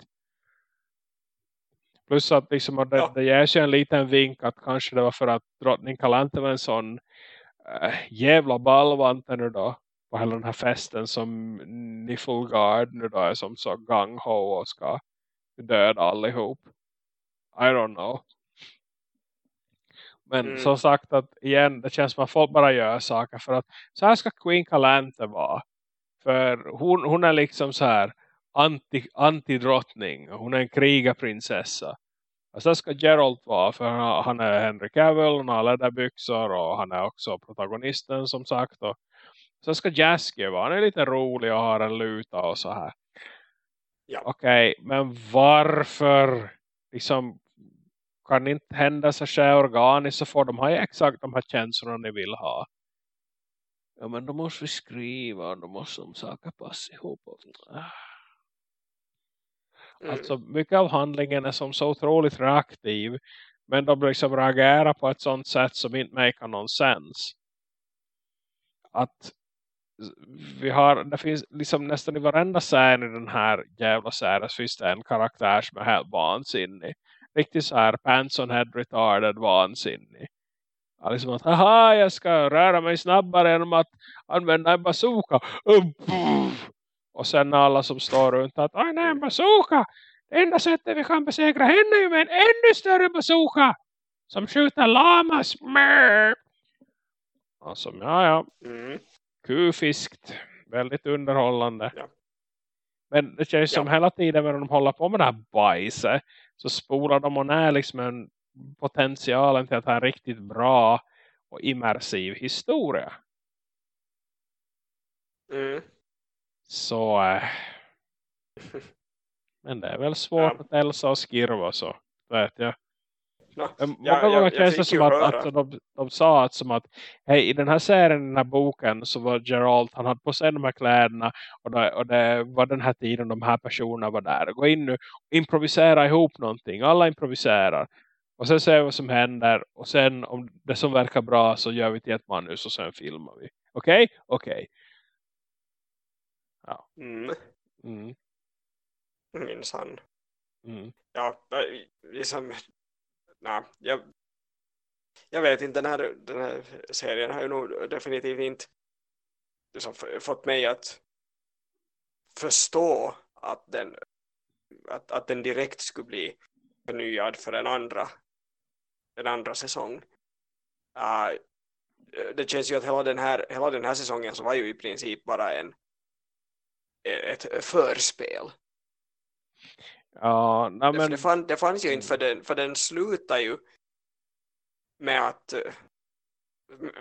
Plus att liksom, det, Ja. det ges ju en liten vink att kanske det var för att drottning Kalante var en sån äh, jävla ballvante nu då på hela den här festen som Niflgard nu då är som så gang-ho och ska döda allihop. I don't know. Men Mm. som sagt att igen, det känns som att folk bara gör saker för att så här ska Queen Calante vara. För hon, hon är liksom så här anti, antidrottning. Hon är en krigarprinsessa. Och så ska Geralt vara för han, han är Henry Cavill, han har läderbyxor och han är också protagonisten som sagt. Och så ska Jaskier vara, han är lite rolig och har en luta och så här. Ja. Okej, men varför liksom kan inte händelser ske organiskt så får de ha exakt de här känslorna ni vill ha. Ja men då måste vi skriva och då måste de saker passa ihop. Ah. Mm. Alltså mycket av handlingen är som så otroligt reaktiv. Men de liksom reagerar på ett sånt sätt som inte make någon sens. Att vi har, det finns liksom nästan i varenda scen i den här jävla serien så finns det en karaktär som är helt vansinnig. Riktigt så här Panson head retarded vansinnig. Ja, liksom att, haha jag ska röra mig snabbare genom att använda en bazooka. Och, sen alla som står runt att, oj nej en bazooka. Det enda sättet vi kan besegra henne är ju med en ännu större bazooka. Som skjuter lamas. Alltså, ja ja Mm kufiskt. Väldigt underhållande. Ja. Men det känns som Ja. hela tiden när de håller på med det här bajset. Så spolar de och ner liksom en potentialen till att ha en riktigt bra och immersiv historia. Mm. Så äh, men det är väl svårt Ja. att Elsa och Skirva så vet jag. Men Många jag- gånger jag känns det som att, att de, de sa att, som att hej, i den här serien, den här boken så var Gerald, han hade på sig de här kläderna och det, och det var den här tiden de här personerna var där. Gå in nu och improvisera ihop någonting. Alla improviserar. Och sen ser vi vad som händer och sen om det som verkar bra så gör vi till ett manus och sen filmar vi. Okej? Okej. Mm. Mm, Minsann. mm, Ja, liksom, nej, jag, jag vet inte, den här, den här serien har ju nog definitivt inte liksom, fått mig att förstå att den, att, att den direkt skulle bli förnyad för en andra, en andra säsong. Uh, det känns ju att hela den, här, hela den här säsongen så var ju i princip bara en ett förspel. Ja, nej, Men, det, fann, det fanns ju inte för den, för den slutar ju med att eh,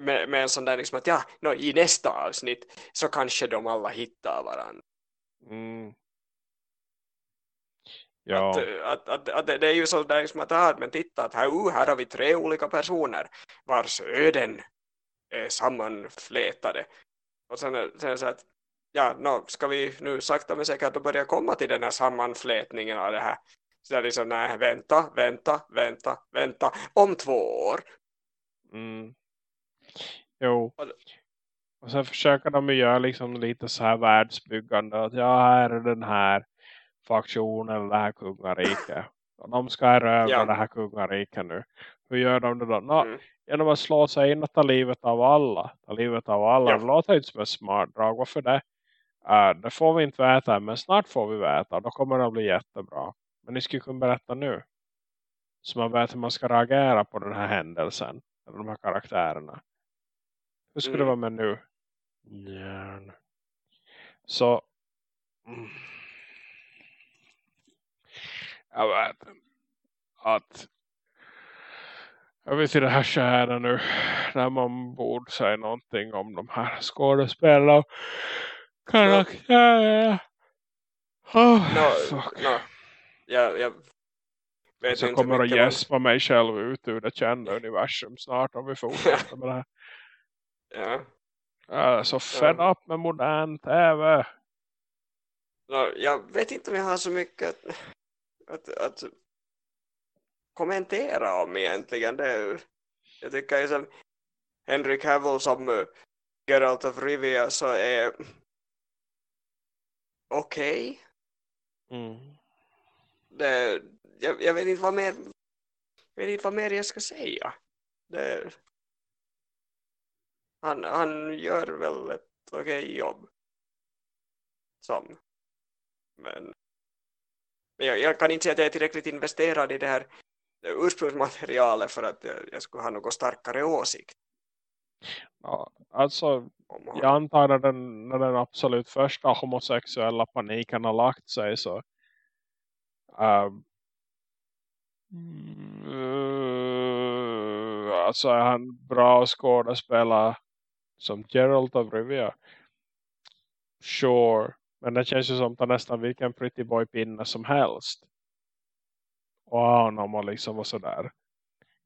med, med en sån där liksom att ja, no, i nästa avsnitt så kanske de alla hittar varandra. mm. Ja, Att, eh, att, att, att det, det är ju så där liksom att ah, men titta att här, uh, här har vi tre olika personer vars öden är sammanflätade. Och sen, sen så att ja, no, ska vi nu sakta men säkert att börja komma till den här sammanflätningen av det här. Så det är liksom, nej, vänta, vänta, vänta, vänta, om två år. Mm. Jo. Och sen försöker de ju göra liksom lite så här världsbyggande. Att ja, här är den här faktionen eller det här kungariket. Och de ska erövra Ja. det här kungariket nu. Hur gör de det då? Nå, Mm. Genom att slå sig in och ta livet av alla. Ta livet av alla. Ja. Det låter inte som ett smart drag. Varför det? Det får vi inte veta. Men snart får vi veta. Då kommer det att bli jättebra. Men ni skulle kunna berätta nu. Så man vet hur man ska reagera på den här händelsen. Eller de här karaktärerna. Hur skulle det Mm. vara med nu? Ja. Så. mm. Jag vet att. jag vet i det här skäret nu när man borde säga någonting om de här skådespelarna karaktärer. Oh, No, fuck. no. Jag, jag vet inte kommer att gäspa mig själv ut ur det kända universum snart om vi fortsätter med det här. Ja. Jag är så fed up med modern tv. No, jag vet inte om jag har så mycket att, att, att kommentera om egentligen. Det, är- jag tycker ju som Henry Cavill som uh, Geralt of Rivia så är okej. Mm. Det, jag, jag vet inte vad mer jag vet inte vad mer jag ska säga. Det, han, han gör väl ett okej jobb. Som. Men, men jag, jag kan inte säga att jag är tillräckligt investerad i det här ursprungsmaterialet för att jag, jag skulle ha något starkare åsikt Ja, alltså jag antar att den, när den absolut första homosexuella paniken har lagt sig så um, mm, alltså är han bra skådespelare som Geralt of Rivia. Sure men det känns ju som att nästan vilken pretty boy pinne som helst. Och honom och liksom och sådär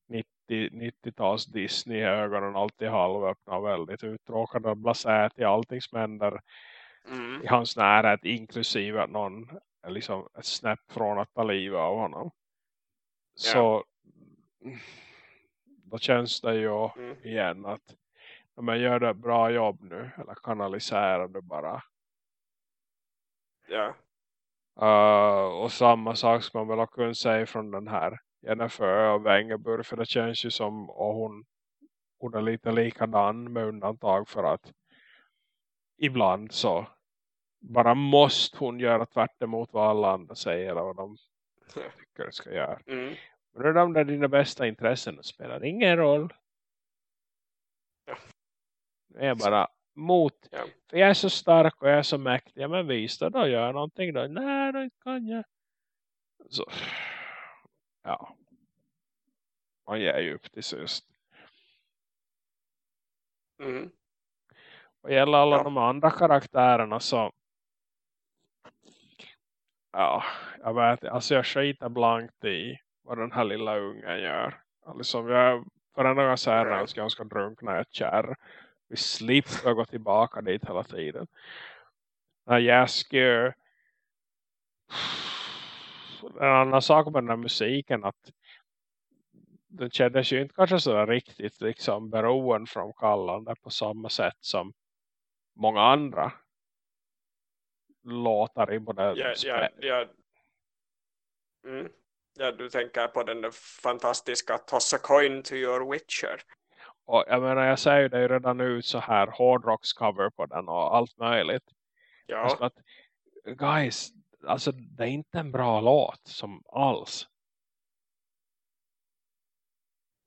90, 90-tals Disney i ögonen alltid halvöppna och väldigt uttråkade och blasät i allting som händer Mm. i hans närhet inklusive att någon liksom ett snäpp från att ta livet av honom. Så då känns det ju Mm. igen att om man gör det bra jobb nu eller kanaliserar det bara. Ja. Uh, och samma sak ska man väl ha kunnat säga från den här Jennifer och Wengerburg för det känns ju som och hon, hon är lite likadan med undantag för att ibland så bara måste hon göra tvärt emot vad alla andra säger eller vad de tycker det ska göra. Mm. Men det är de där dina bästa intressen det spelar ingen roll. Ja. Det är bara mot. Ja. För jag är så stark och jag är så mäktig. Ja, men visa då, gör någonting då. Nej, då kan jag. Så. Ja. Man ger ju upp till sist. Mm. Vad gäller alla Ja. de andra karaktärerna så. Ja, jag vet Alltså jag skiter blankt i vad den här lilla ungen gör. Alltså jag varenda gång jag säger att jag ska drunkna i ett kärr. Vi slipper gå tillbaka dit hela tiden. När Jaskier en annan sak med den här musiken att den kändes ju inte kanske så riktigt liksom beroendeframkallande på samma sätt som många andra låtar i både Ja, ja, ja. Mm. ja, du tänker på den fantastiska Toss a coin to your Witcher. och jag menar jag säger ju det ju redan ut så här hårdrockscover på den och allt möjligt Ja, att, guys alltså det är inte en bra låt som alls.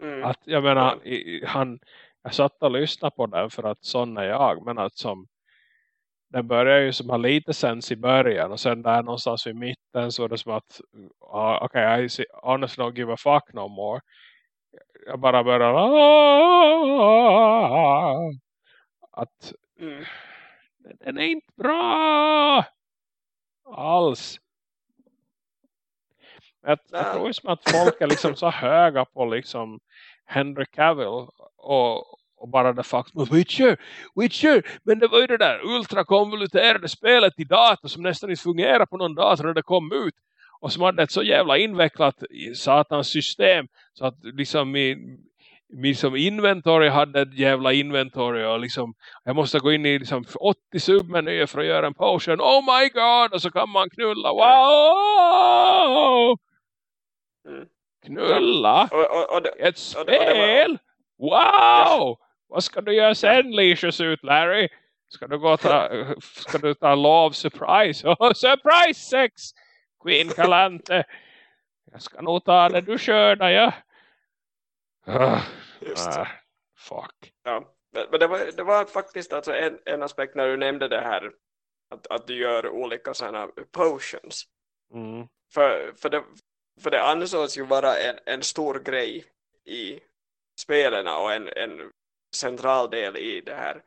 Mm. att jag menar i, i- han jag satt och lyssnade på den för att sån är jag men att som den börjar ju som ha lite sens i början och sen där någonstans vid mitten så är det som att uh, okay, I see, honestly don't give a fuck no more. Jag bara börjar att Mm. den är inte bra alls. Jag, jag tror som att folk är liksom så höga på liksom Henry Cavill och, och bara det faktum Witcher, Witcher, men det var ju det där ultrakonvoluterade spelet i dator som nästan inte fungerar på någon dator när det kom ut och som hade ett så jävla invecklat satans system så att liksom min, min som inventory hade ett jävla inventory och liksom jag måste gå in i liksom 80 submenyer för att göra en potion. Oh my god! Och så kan man knulla. Wow! Mm. Knulla? Och, och, och det, Ett det var- spel? Wow! Vad ska du göra sen, Leisures ut, Larry? Ska du gå ta, ska du ta lov surprise? Oh, surprise sex! Queen Calante. Jag ska nog ta det du skördar, ja. Ah, ah, fuck. Ja. Men, men det, var, det var faktiskt alltså en, en aspekt när du nämnde det här att, att du gör olika sådana potions. Mm. För, för, det, för det ansågs ju vara en, en stor grej i spelen och en, en central del i det här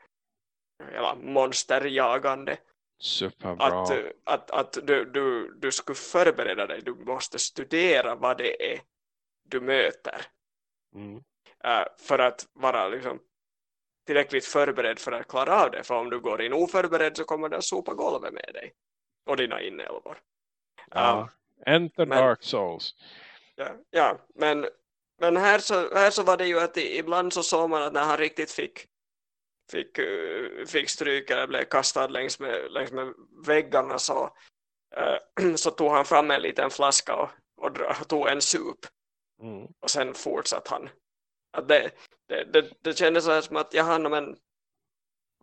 hela monsterjagande. Superbra. Att, att, att du, du, du skulle förbereda dig, du måste studera vad det är du möter. Mm. Uh, för att vara liksom tillräckligt förberedd för att klara av det. För om du går in oförberedd så kommer det att sopa golvet med dig. Och dina inälvor. Ja. Um, Enter men, Dark Souls. Ja, ja men, men här, så, här så var det ju att ibland så såg man att när han riktigt fick fick, uh, fick stryk eller blev kastad längs med, längs med väggarna så, uh, så tog han fram en liten flaska och, och, och tog en sup. Mm. Och sen fortsatte han. Att det, det, det, det kändes så som att jaha, men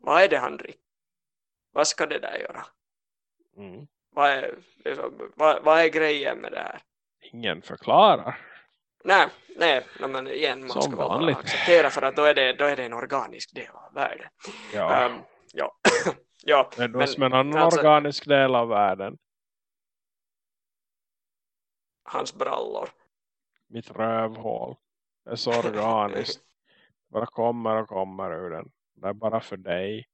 vad är det han dricker? Vad ska det där göra? Mm. Vad, är, liksom, vad, vad är grejen med det här? Ingen förklarar. Nej, nej, men igen, man Som ska vanligt. bara acceptera för att då är, det, då är det en organisk del av världen. Ja. Um, ja. ja. Men, men som en annan alltså, organisk del av världen. Hans brallor. Mitt rövhål. Det är så organiskt. bara kommer och kommer ur den. Det är bara för dig.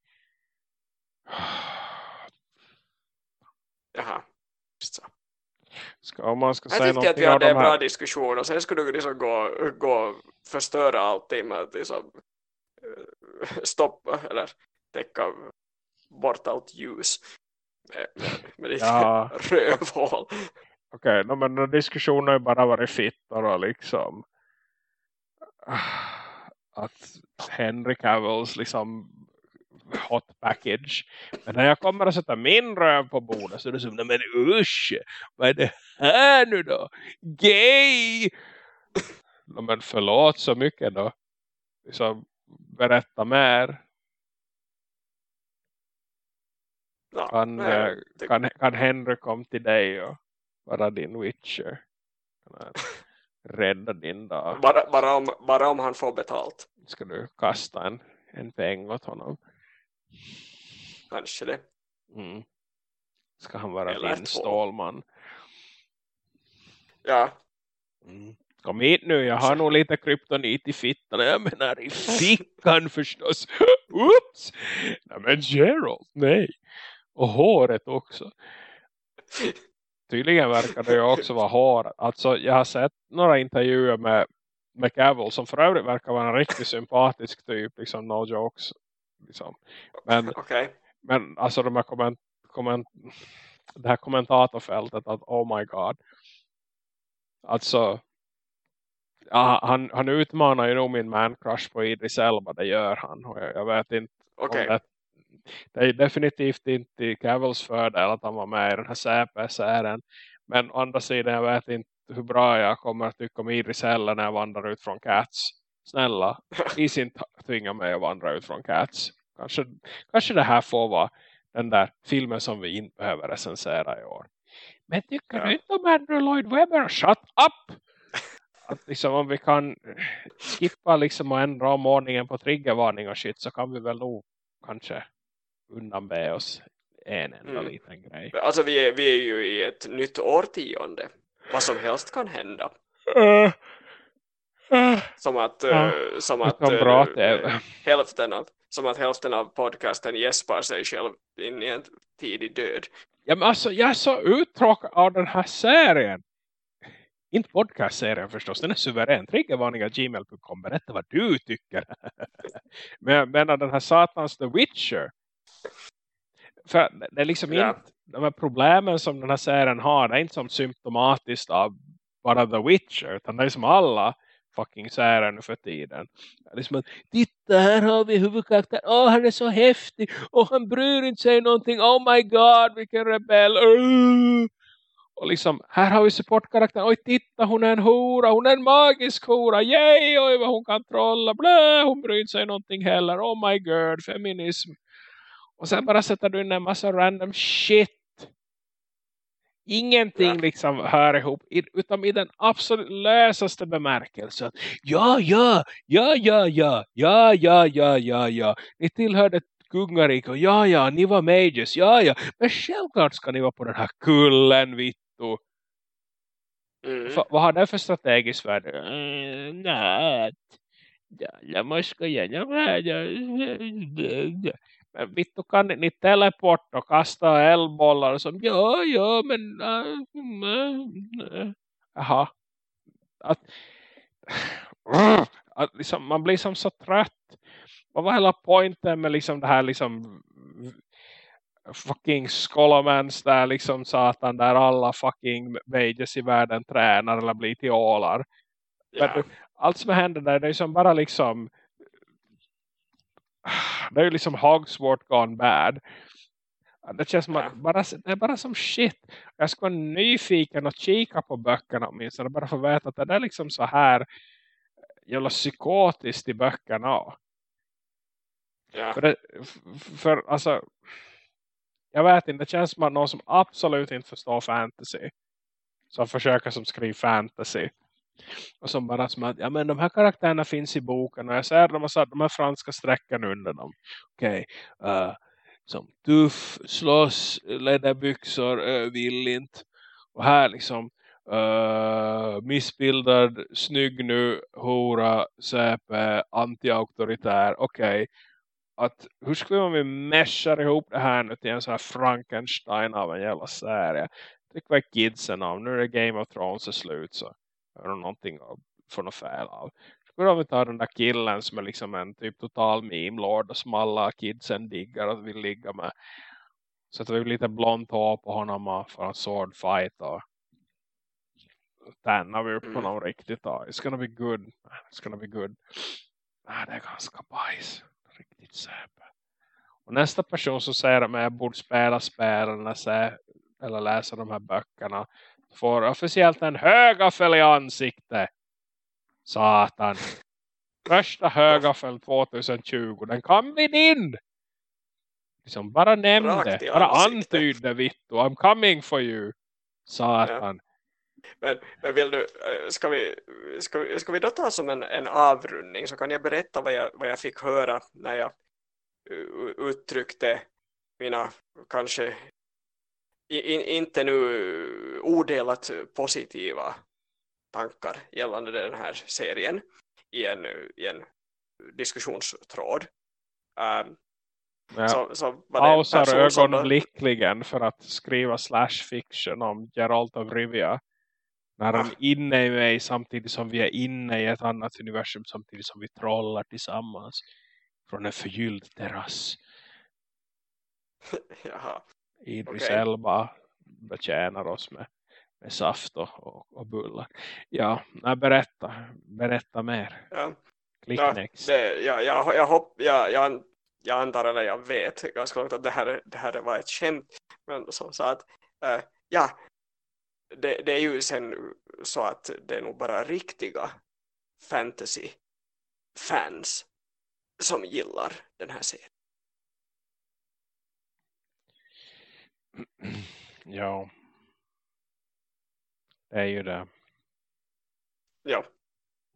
Jaha. Ska, om man ska jag säga tyckte att vi hade en här... bra diskussion och sen skulle du liksom gå, gå och förstöra allting med att liksom eh, stoppa eller täcka bort allt ljus med, med, med ditt ja. rövhål. Okej, okay, no, men diskussionen har ju bara varit fittor och liksom att Henry Cavills liksom hot package. Men när jag kommer att sätta min röv på bordet så är det som, men usch, vad är det här nu då? Gay! No, men förlåt så mycket då. Liksom, berätta mer. Ja, kan, nej, det... kan, kan Henry komma till dig och vara din witcher? rädda din dag. Bara, bara, om, bara om han får betalt. Ska du kasta en, en peng åt honom? Kanske det. Mm. Ska han vara Eller din två. stålman? Ja. Mm. Kom hit nu, jag har nog lite kryptonit i fittan. Jag menar i fickan förstås. Oops! Nej men Gerald, nej. Och håret också. Tydligen verkar det ju också vara håret. Alltså jag har sett några intervjuer med, Cavill som för övrigt verkar vara en riktigt sympatisk typ. Liksom no jokes. Liksom. Men, okay. men alltså de här komment, komment, det här kommentatorfältet att oh my god. Alltså ja, han, han utmanar ju nog min man crush på Idris Elba, det gör han. Och jag, jag vet inte okay. det, det är definitivt inte i Cavills fördel att han var med i den här CP-serien. Men å andra sidan jag vet inte hur bra jag kommer att tycka om Idris Elba när jag vandrar ut från Cats. Snälla, is inte tvinga mig att vandra ut från Cats. Kanske, kanske det här får vara den där filmen som vi inte behöver recensera i år. Men tycker ja. du inte om Andrew Lloyd Webber? Shut up! Att liksom om vi kan skippa liksom och ändra om ordningen på triggervarning och shit så kan vi väl nog kanske undanbe oss en enda mm. liten grej. Alltså vi är, vi är ju i ett nytt årtionde. Vad som helst kan hända. Uh, uh, som att, uh, som att bra hälften av som att hälften av podcasten gäspar sig själv in i en tidig död. Ja men alltså jag är så uttråkad av den här serien. Inte podcastserien förstås, den är suverän. Triggervarningar gmail.com, berätta vad du tycker. men jag menar den här satans The Witcher. För det är liksom ja. inte de här problemen som den här serien har, det är inte som symptomatiskt av bara The Witcher, utan det är som alla fucking serier nu för tiden. Liksom titta här har vi huvudkaraktären, åh oh, han är så häftig, och han bryr inte sig någonting, oh my god vilken rebell, uh! Och liksom, här har vi supportkaraktären. Oj, titta, hon är en hora. Hon är en magisk hora. Yay, oj vad hon kan trolla. Blä, hon bryr sig någonting heller. Oh my god, feminism. Och sen bara sätter du in en massa random shit. Ingenting ja. liksom hör ihop. Utom i den absolut lösaste bemärkelsen. Ja, ja, ja, ja, ja, ja, ja, ja, ja, ja. Ni tillhörde kungarik och ja, ja, ni var mages, ja, ja. Men självklart ska ni vara på den här kullen, vitt netto. Mm. vad har det för strategiskt värde? Uh, nej. ja, jag måste igen. Ja, men vittu kan ni teleport och kasta eldbollar som ja, ja, men äh, jaha. Att, att liksom, man blir som så trött. Vad var hela poängen med liksom det här liksom fucking Skolomans där liksom satan där alla fucking mages i världen tränar eller blir till ålar. Yeah. allt som händer där det är som bara liksom det är ju liksom Hogswort gone bad. Det känns som att bara, det är bara som shit. Jag ska vara nyfiken och kika på böckerna åtminstone. Bara för att veta att det är liksom så här jävla psykotiskt i böckerna. Ja. För, det, för alltså jag vet inte, det känns som att någon som absolut inte förstår fantasy som försöker som skriva fantasy och som bara som att, ja men de här karaktärerna finns i boken och jag ser de har satt de här franska sträckan under dem. Okej, okay. uh, som tuff, slåss, läderbyxor, uh, eh, vill inte. Och här liksom uh, missbildad, snygg nu, hora, säpe, anti-auktoritär. Okej, okay att hur skulle vi om vi meshar ihop det här nu till en sån här Frankenstein av en jävla serie. Tycker vad kidsen av. Nu är det Game of Thrones är slut så det någonting av, för något fel av. Skulle vi tar den där killen som är liksom en typ total meme-lord som alla kidsen diggar och vill ligga med. Så att vi lite blont hår på honom och får en swordfight och tännar vi upp på honom mm. riktigt. Då. It's gonna be good. It's gonna be good. Nej, det är ganska bajs riktigt säpe. Och nästa person som säger att jag borde spela spel eller, eller läsa de här böckerna får officiellt en högaffel i ansikte. Satan. Första högaffel 2020. Den kan bli din. Liksom bara nämnde. Bara antydde Vittu. I'm coming for you. Satan. Ja. Men, men vill du, eh, ska vi, ska, vi, ska vi då ta som en, en avrundning så kan jag berätta vad jag, vad jag fick höra när jag uttryckte mina kanske in, inte nu odelat positiva tankar gällande den här serien i en, i en diskussionstråd. Um, ja. så, så Pausar ögonblickligen för att skriva slash fiction om Geralt of Rivia när han är inne i mig samtidigt som vi är inne i ett annat universum samtidigt som vi trollar tillsammans från en förgylld terrass. Jaha. Idris okay. Elba betjänar oss med, med saft och, och, och bullar. Ja, berätta. Berätta mer. Ja. Klick ja, next. Det, ja, jag, jag, hopp, jag, jag, jag antar eller jag vet ganska långt att det här, det här var ett skämt. Men som sa att äh, ja, det, det, är ju sen så att det är nog bara riktiga fantasy-fans som gillar den här serien. Ja. Det är ju det. Ja.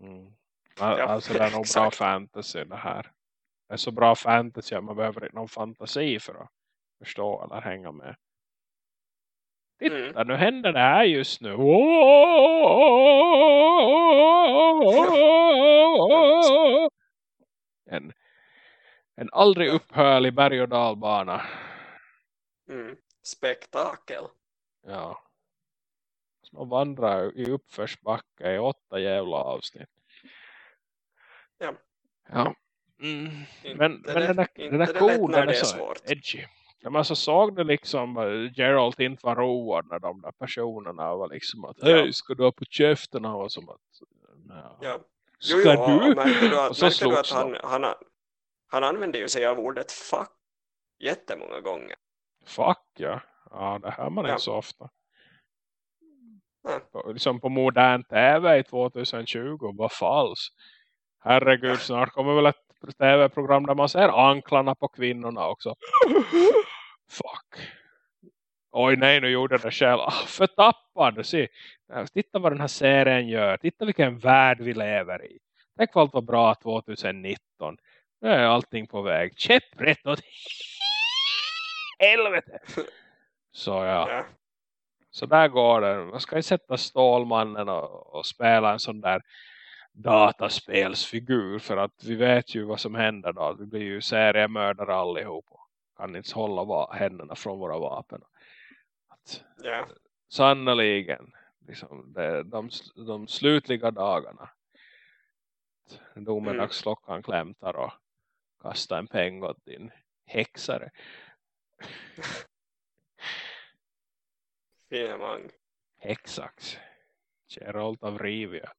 Mm. Alltså det är nog bra fantasy det här. Det är så bra fantasy att man behöver inte någon fantasi för att förstå eller hänga med. Titta, mm. nu händer det här just nu. En, en aldrig upphörlig berg- och dalbana. Mm. Spektakel. Ja. Som att vandra i uppförsbacka i åtta jävla avsnitt. Ja. Ja. Mm. Men, men den där, den där koden är så svårt. edgy. Ja, men så såg det liksom Gerald inte var road när de där personerna var liksom att hej ja. ska du ha på käften och var som att ja. ja. Ska jo, jo, du? Att, märker du att han, han, han använde ju sig av ordet fuck jättemånga gånger. Fuck ja. Ja det hör man ja. inte så ofta. Ja. På, liksom på modern tv i 2020 var falskt. Herregud, snart kommer väl ett tv-program där man ser anklarna på kvinnorna också. Fuck. Oj nej, nu gjorde jag det själv. Ah, förtappad. Se. Titta vad den här serien gör. Titta vilken värld vi lever i. Tänk vad allt var bra 2019. Nu är allting på väg. Käpprätt åt helvete. Så ja. Så där går det. Man ska ju sätta Stålmannen och, och spela en sån där dataspelsfigur för att vi vet ju vad som händer då. Vi blir ju seriemördare allihop och kan inte hålla händerna från våra vapen. Att, yeah. Sannoliken liksom, det, de, de slutliga dagarna domedagsklockan mm. klämtar och kastar en peng åt din häxare. Finemang. Hexax. Geralt av Rivia.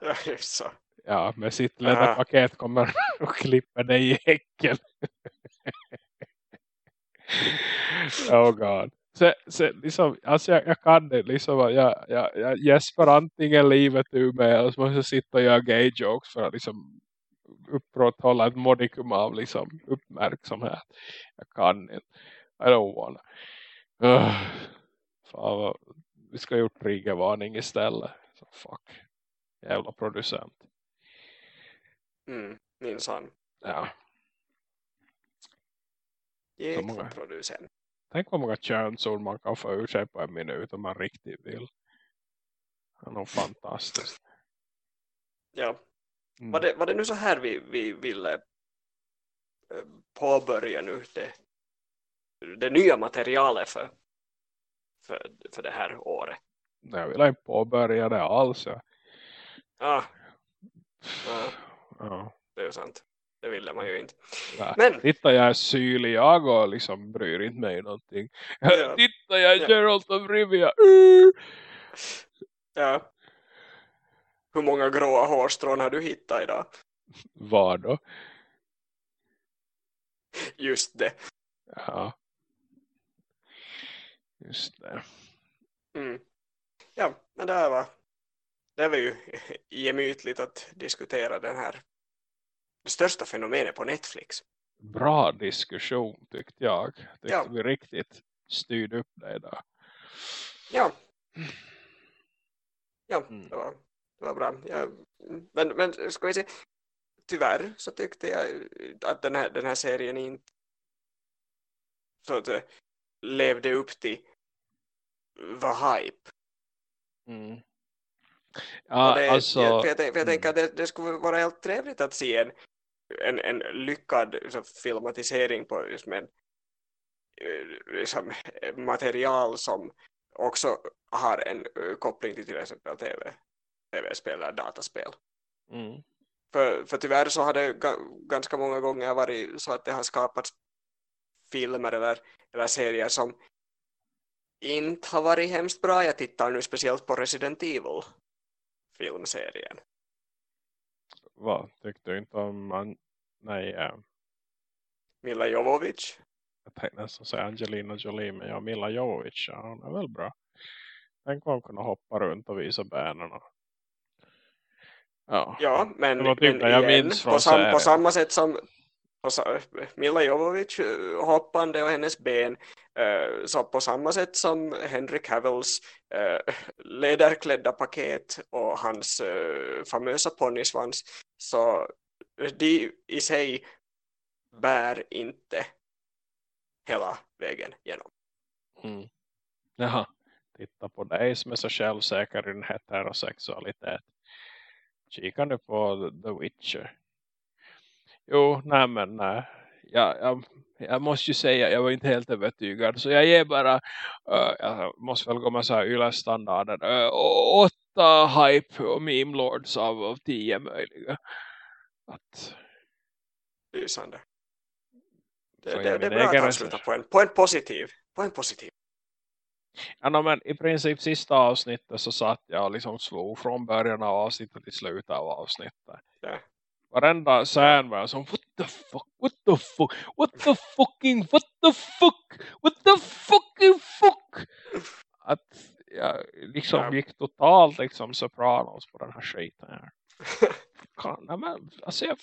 ja, så. Ja, med sitt paket kommer och klipper dig i häcken. oh god. Så, så, liksom, alltså jag, jag kan det liksom jag, jag, jag gäspar antingen livet ur mig eller så måste jag sitta och göra gay jokes för att liksom upprätthålla ett modikum av liksom uppmärksamhet. Jag kan inte. I don't wanna. Uh, fan vad, vi ska ha gjort triggervarning istället. Så fuck. Jävla producent. Mm, minsann. Ja. Jäkla producent. Tänk vad många könsord man kan få ur sig på en minut om man riktigt vill. Det är nog fantastiskt. Ja. Mm. Var, det, var det nu så här vi, vi ville eh, påbörja nu det, det nya materialet för, för, för det här året? Jag vill inte påbörja det alls. Ja. Ah. Ja. ja. Det är ju sant. Det ville man ju inte. Ja. Men... Titta, jag är sylig jag och liksom bryr inte mig någonting. Ja. Titta, jag är ja. Geralt of Rivia. Uh! Ja. Hur många gråa hårstrån har du hittat idag? Var då? Just det. Ja. Just det. Mm. Ja, men det var det var ju gemytligt att diskutera den här det största fenomenet på Netflix. Bra diskussion tyckte jag. Tyckte ja. vi riktigt styrde upp det där. Ja. Ja, mm. det, var, det var bra. Ja, men, men ska vi se, tyvärr så tyckte jag att den här, den här serien inte så att levde upp till vad hype. Mm. Ja, det, alltså... jag, för jag, för jag tänker att det, det, skulle vara helt trevligt att se en, en, en lyckad så, filmatisering på just med, liksom, material som också har en uh, koppling till till exempel tv, tv-spel eller dataspel. Mm. För, för tyvärr så har det ganska många gånger varit så att det har skapats filmer eller, eller serier som inte har varit hemskt bra. Jag tittar nu speciellt på Resident Evil filmserien. Vad tyckte du inte om man... Nej, äh... Mila Jovovich? Jag tänkte nästan säga Angelina Jolie, men ja, Mila Jovovich, ja, hon är väl bra. Tänk om hon kunde hoppa runt och visa benen. Ja, ja men, men igen, på, sam, på samma sätt som Mila Jovovich eh, hoppande och hennes ben uh, så på samma sätt som Henry Cavills uh, ledarklädda paket och hans uh, famösa ponnysvans så de i sig bär inte hela vägen genom. Mm. Jaha, titta på dig som är så självsäker i din heterosexualitet. Kika nu på The Witcher. Jo, nej men nej. Jag, jag, jag måste ju säga jag var inte helt övertygad. Så jag ger bara, uh, jag måste väl gå med så här yllestandarden, uh, åtta hype och meme lords av, av tio möjliga. Att... Lysande. Det, det, det, är bra att avsluta på en, på en positiv. På en positiv. Ja, men i princip sista avsnittet så satt jag liksom svor från början av avsnittet till slutet av avsnittet. Ja varenda scen var som what the fuck, what the fuck, what the fucking, what the fuck, what the fucking fuck. Att jag liksom ja. gick totalt liksom Sopranos på den här skiten här. Kan, men, alltså jag,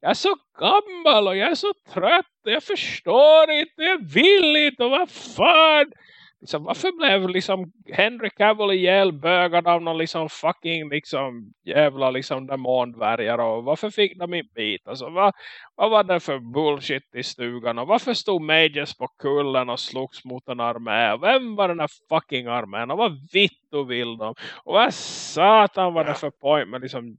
jag, är så gammal och jag är så trött. Jag förstår inte, jag vill inte. Och vad fan. Liksom, varför blev liksom Henry Cavill ihjälbögad av någon liksom fucking liksom jävla liksom demondvärjare och varför fick de inte bit? Alltså, vad, vad var det för bullshit i stugan och varför stod Mages på kullen och slogs mot en armé? Vem var den här fucking armén och vad vitt och vill de? Och vad satan var det för point med liksom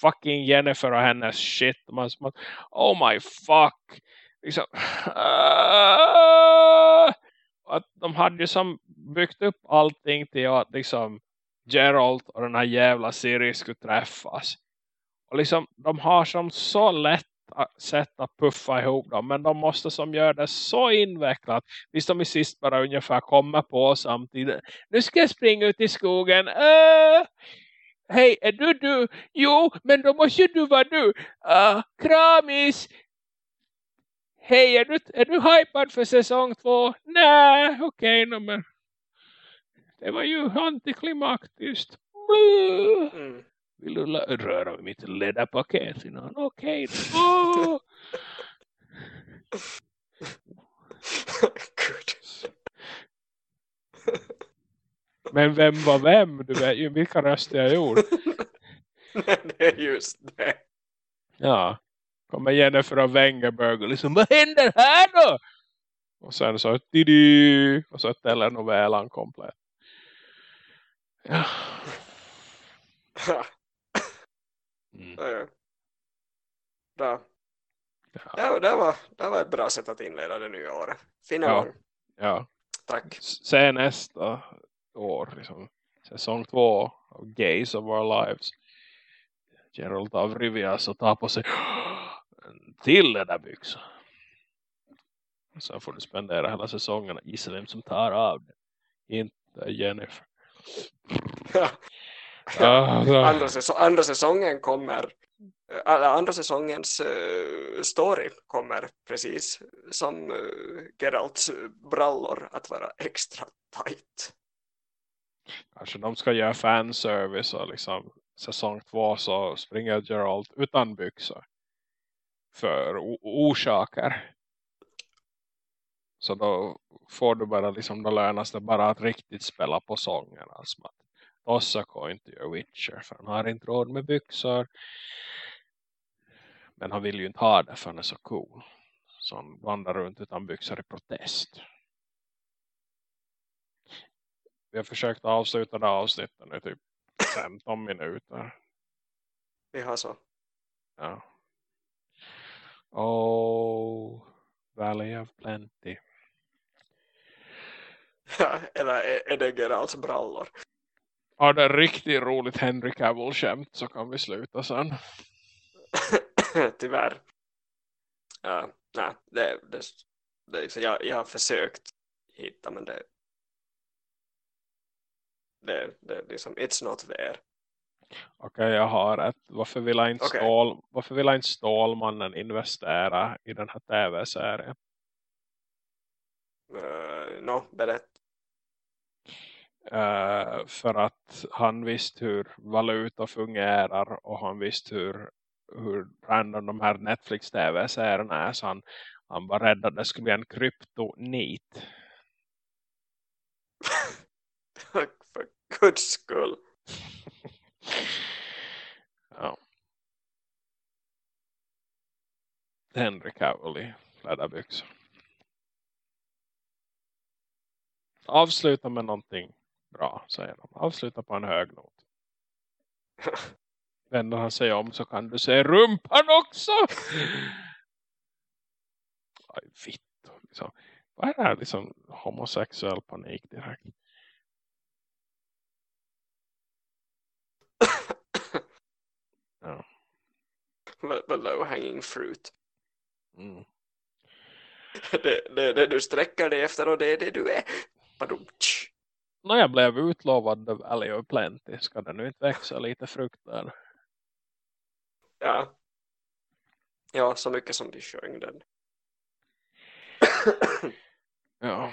fucking Jennifer och hennes shit. Man, man oh my fuck. Liksom, uh, att de hade ju som byggt upp allting till att liksom Gerald och den här jävla Siri skulle träffas. Och liksom de har som så lätt sätt att puffa ihop dem. Men de måste som göra det så invecklat. Visst de i sist bara ungefär kommer på samtidigt. Nu ska jag springa ut i skogen. Uh, Hej, är du du? Jo, men då måste du vara du. Uh, kramis! Hej, är du, är du hypad för säsong två? Nej, okej, okay, no, men det var ju antiklimaktiskt. Mm. Vill du röra mitt ledarpaket? Okej, okay, oh. Men vem var vem? Du vet ju vilka röster jag gjorde. Nej, det är just det. Ja kommer Jennifer och Wengerberg och liksom, vad händer här då? Och sen så, didi, och så telenovelan komplett. Ja. Mm. Ja. Bra. Ja. det, var, det var ett bra sätt att inleda det nya året. Fina ja. ja. Tack. Se nästa år, liksom, säsong två av Gays of Our Lives. Gerald av Rivias och tar på sig till ledarbyxor. Så får du spendera hela säsongen gissa vem som tar av det. Inte Jennifer. Ja, andra, säsong, andra säsongen kommer andra säsongens uh, story kommer precis som uh, Geralts brallor att vara extra tight. Kanske de ska göra fanservice och liksom säsong två så springer Geralt utan byxor för orsaker. Så då får du bara liksom, då lönas det bara att riktigt spela på sången. Alltså att inte göra Witcher för han har inte råd med byxor. Men han vill ju inte ha det för han är så cool. Så han vandrar runt utan byxor i protest. Vi har försökt avsluta det avsnittet i typ 15 minuter. Vi har så. Ja. Oh, Valley of Plenty. Eller är det Geralds brallor? Har det riktigt roligt Henry Cavill-skämt så kan vi sluta sen. Tyvärr. Ja, nej, det, det, det, jag, jag har försökt hitta men det det, det liksom, it's not there. Okej, okay, jag har ett. Varför vill, inte okay. Stål, varför vill inte Stålmannen investera i den här tv-serien? Uh, no, berätt. Uh, för att han visste hur valuta fungerar och han visste hur, hur random de här Netflix-tv-serierna är så han, han var rädd att det skulle bli en kryptonit. för guds skull. ja. Henry Cavill i läderbyxor. Avsluta med någonting bra, säger de. Avsluta på en hög not. Vänder han sig om så kan du se rumpan också. Aj, vitt. Liksom. Vad är det här liksom homosexuell panik direkt? Ja. The low hanging fruit. Mm. Det, det, det du sträcker dig efter och det är det du är. Badumtsch. När jag blev utlovad The Valley of Plenty ska det nu inte växa lite frukt där. Ja. Ja, så mycket som de sjöng den. ja.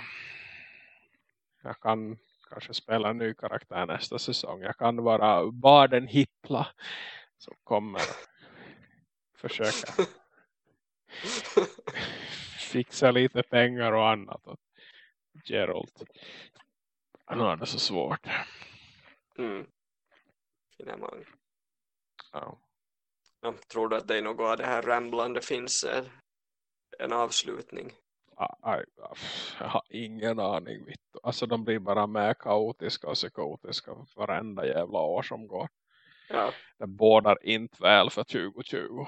Jag kan kanske spela en ny karaktär nästa säsong. Jag kan vara Baden Hippla som kommer försöka fixa lite pengar och annat åt Gerald. Nu är det så svårt. Mm. Finemang. Ja. Jag tror du att det är något av det här ramblande finns en, en avslutning? Jag, har ingen aning. Alltså de blir bara mer kaotiska och psykotiska varenda jävla år som går. Ja. Det bådar inte väl för 2020.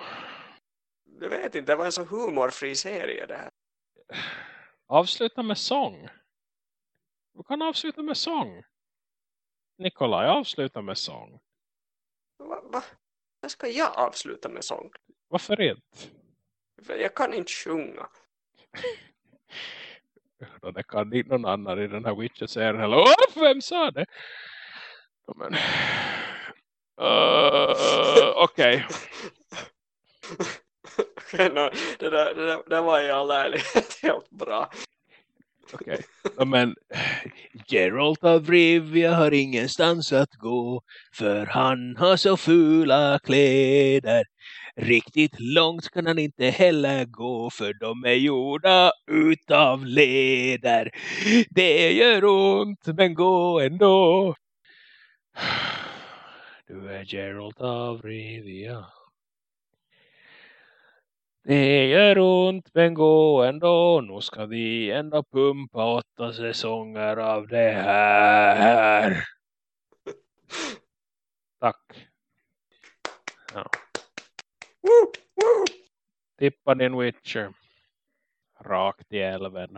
Jag vet inte, det var en så humorfri serie det här. Avsluta med sång. Du kan avsluta med sång. Nikolaj, avsluta med sång. Va, va? När ska jag avsluta med sång? Varför inte? För jag kan inte sjunga. Då det kan inte någon annan i den här Witcher-serien. Eller, vem sa det? Men... Uh, Okej. Okay, no, det, där, det, där, det var i all ärlighet helt bra. Okej. Ja, men Geralt av Rivia har ingenstans att gå för han har så fula kläder. Riktigt långt kan han inte heller gå för de är gjorda utav leder. Det gör ont men gå ändå. Du är Gerald av Rivia. Det gör ont men gå ändå. Nu ska vi ändå pumpa åtta säsonger av det här. Tack. Ja. Tippa din Witcher. Rakt i älven.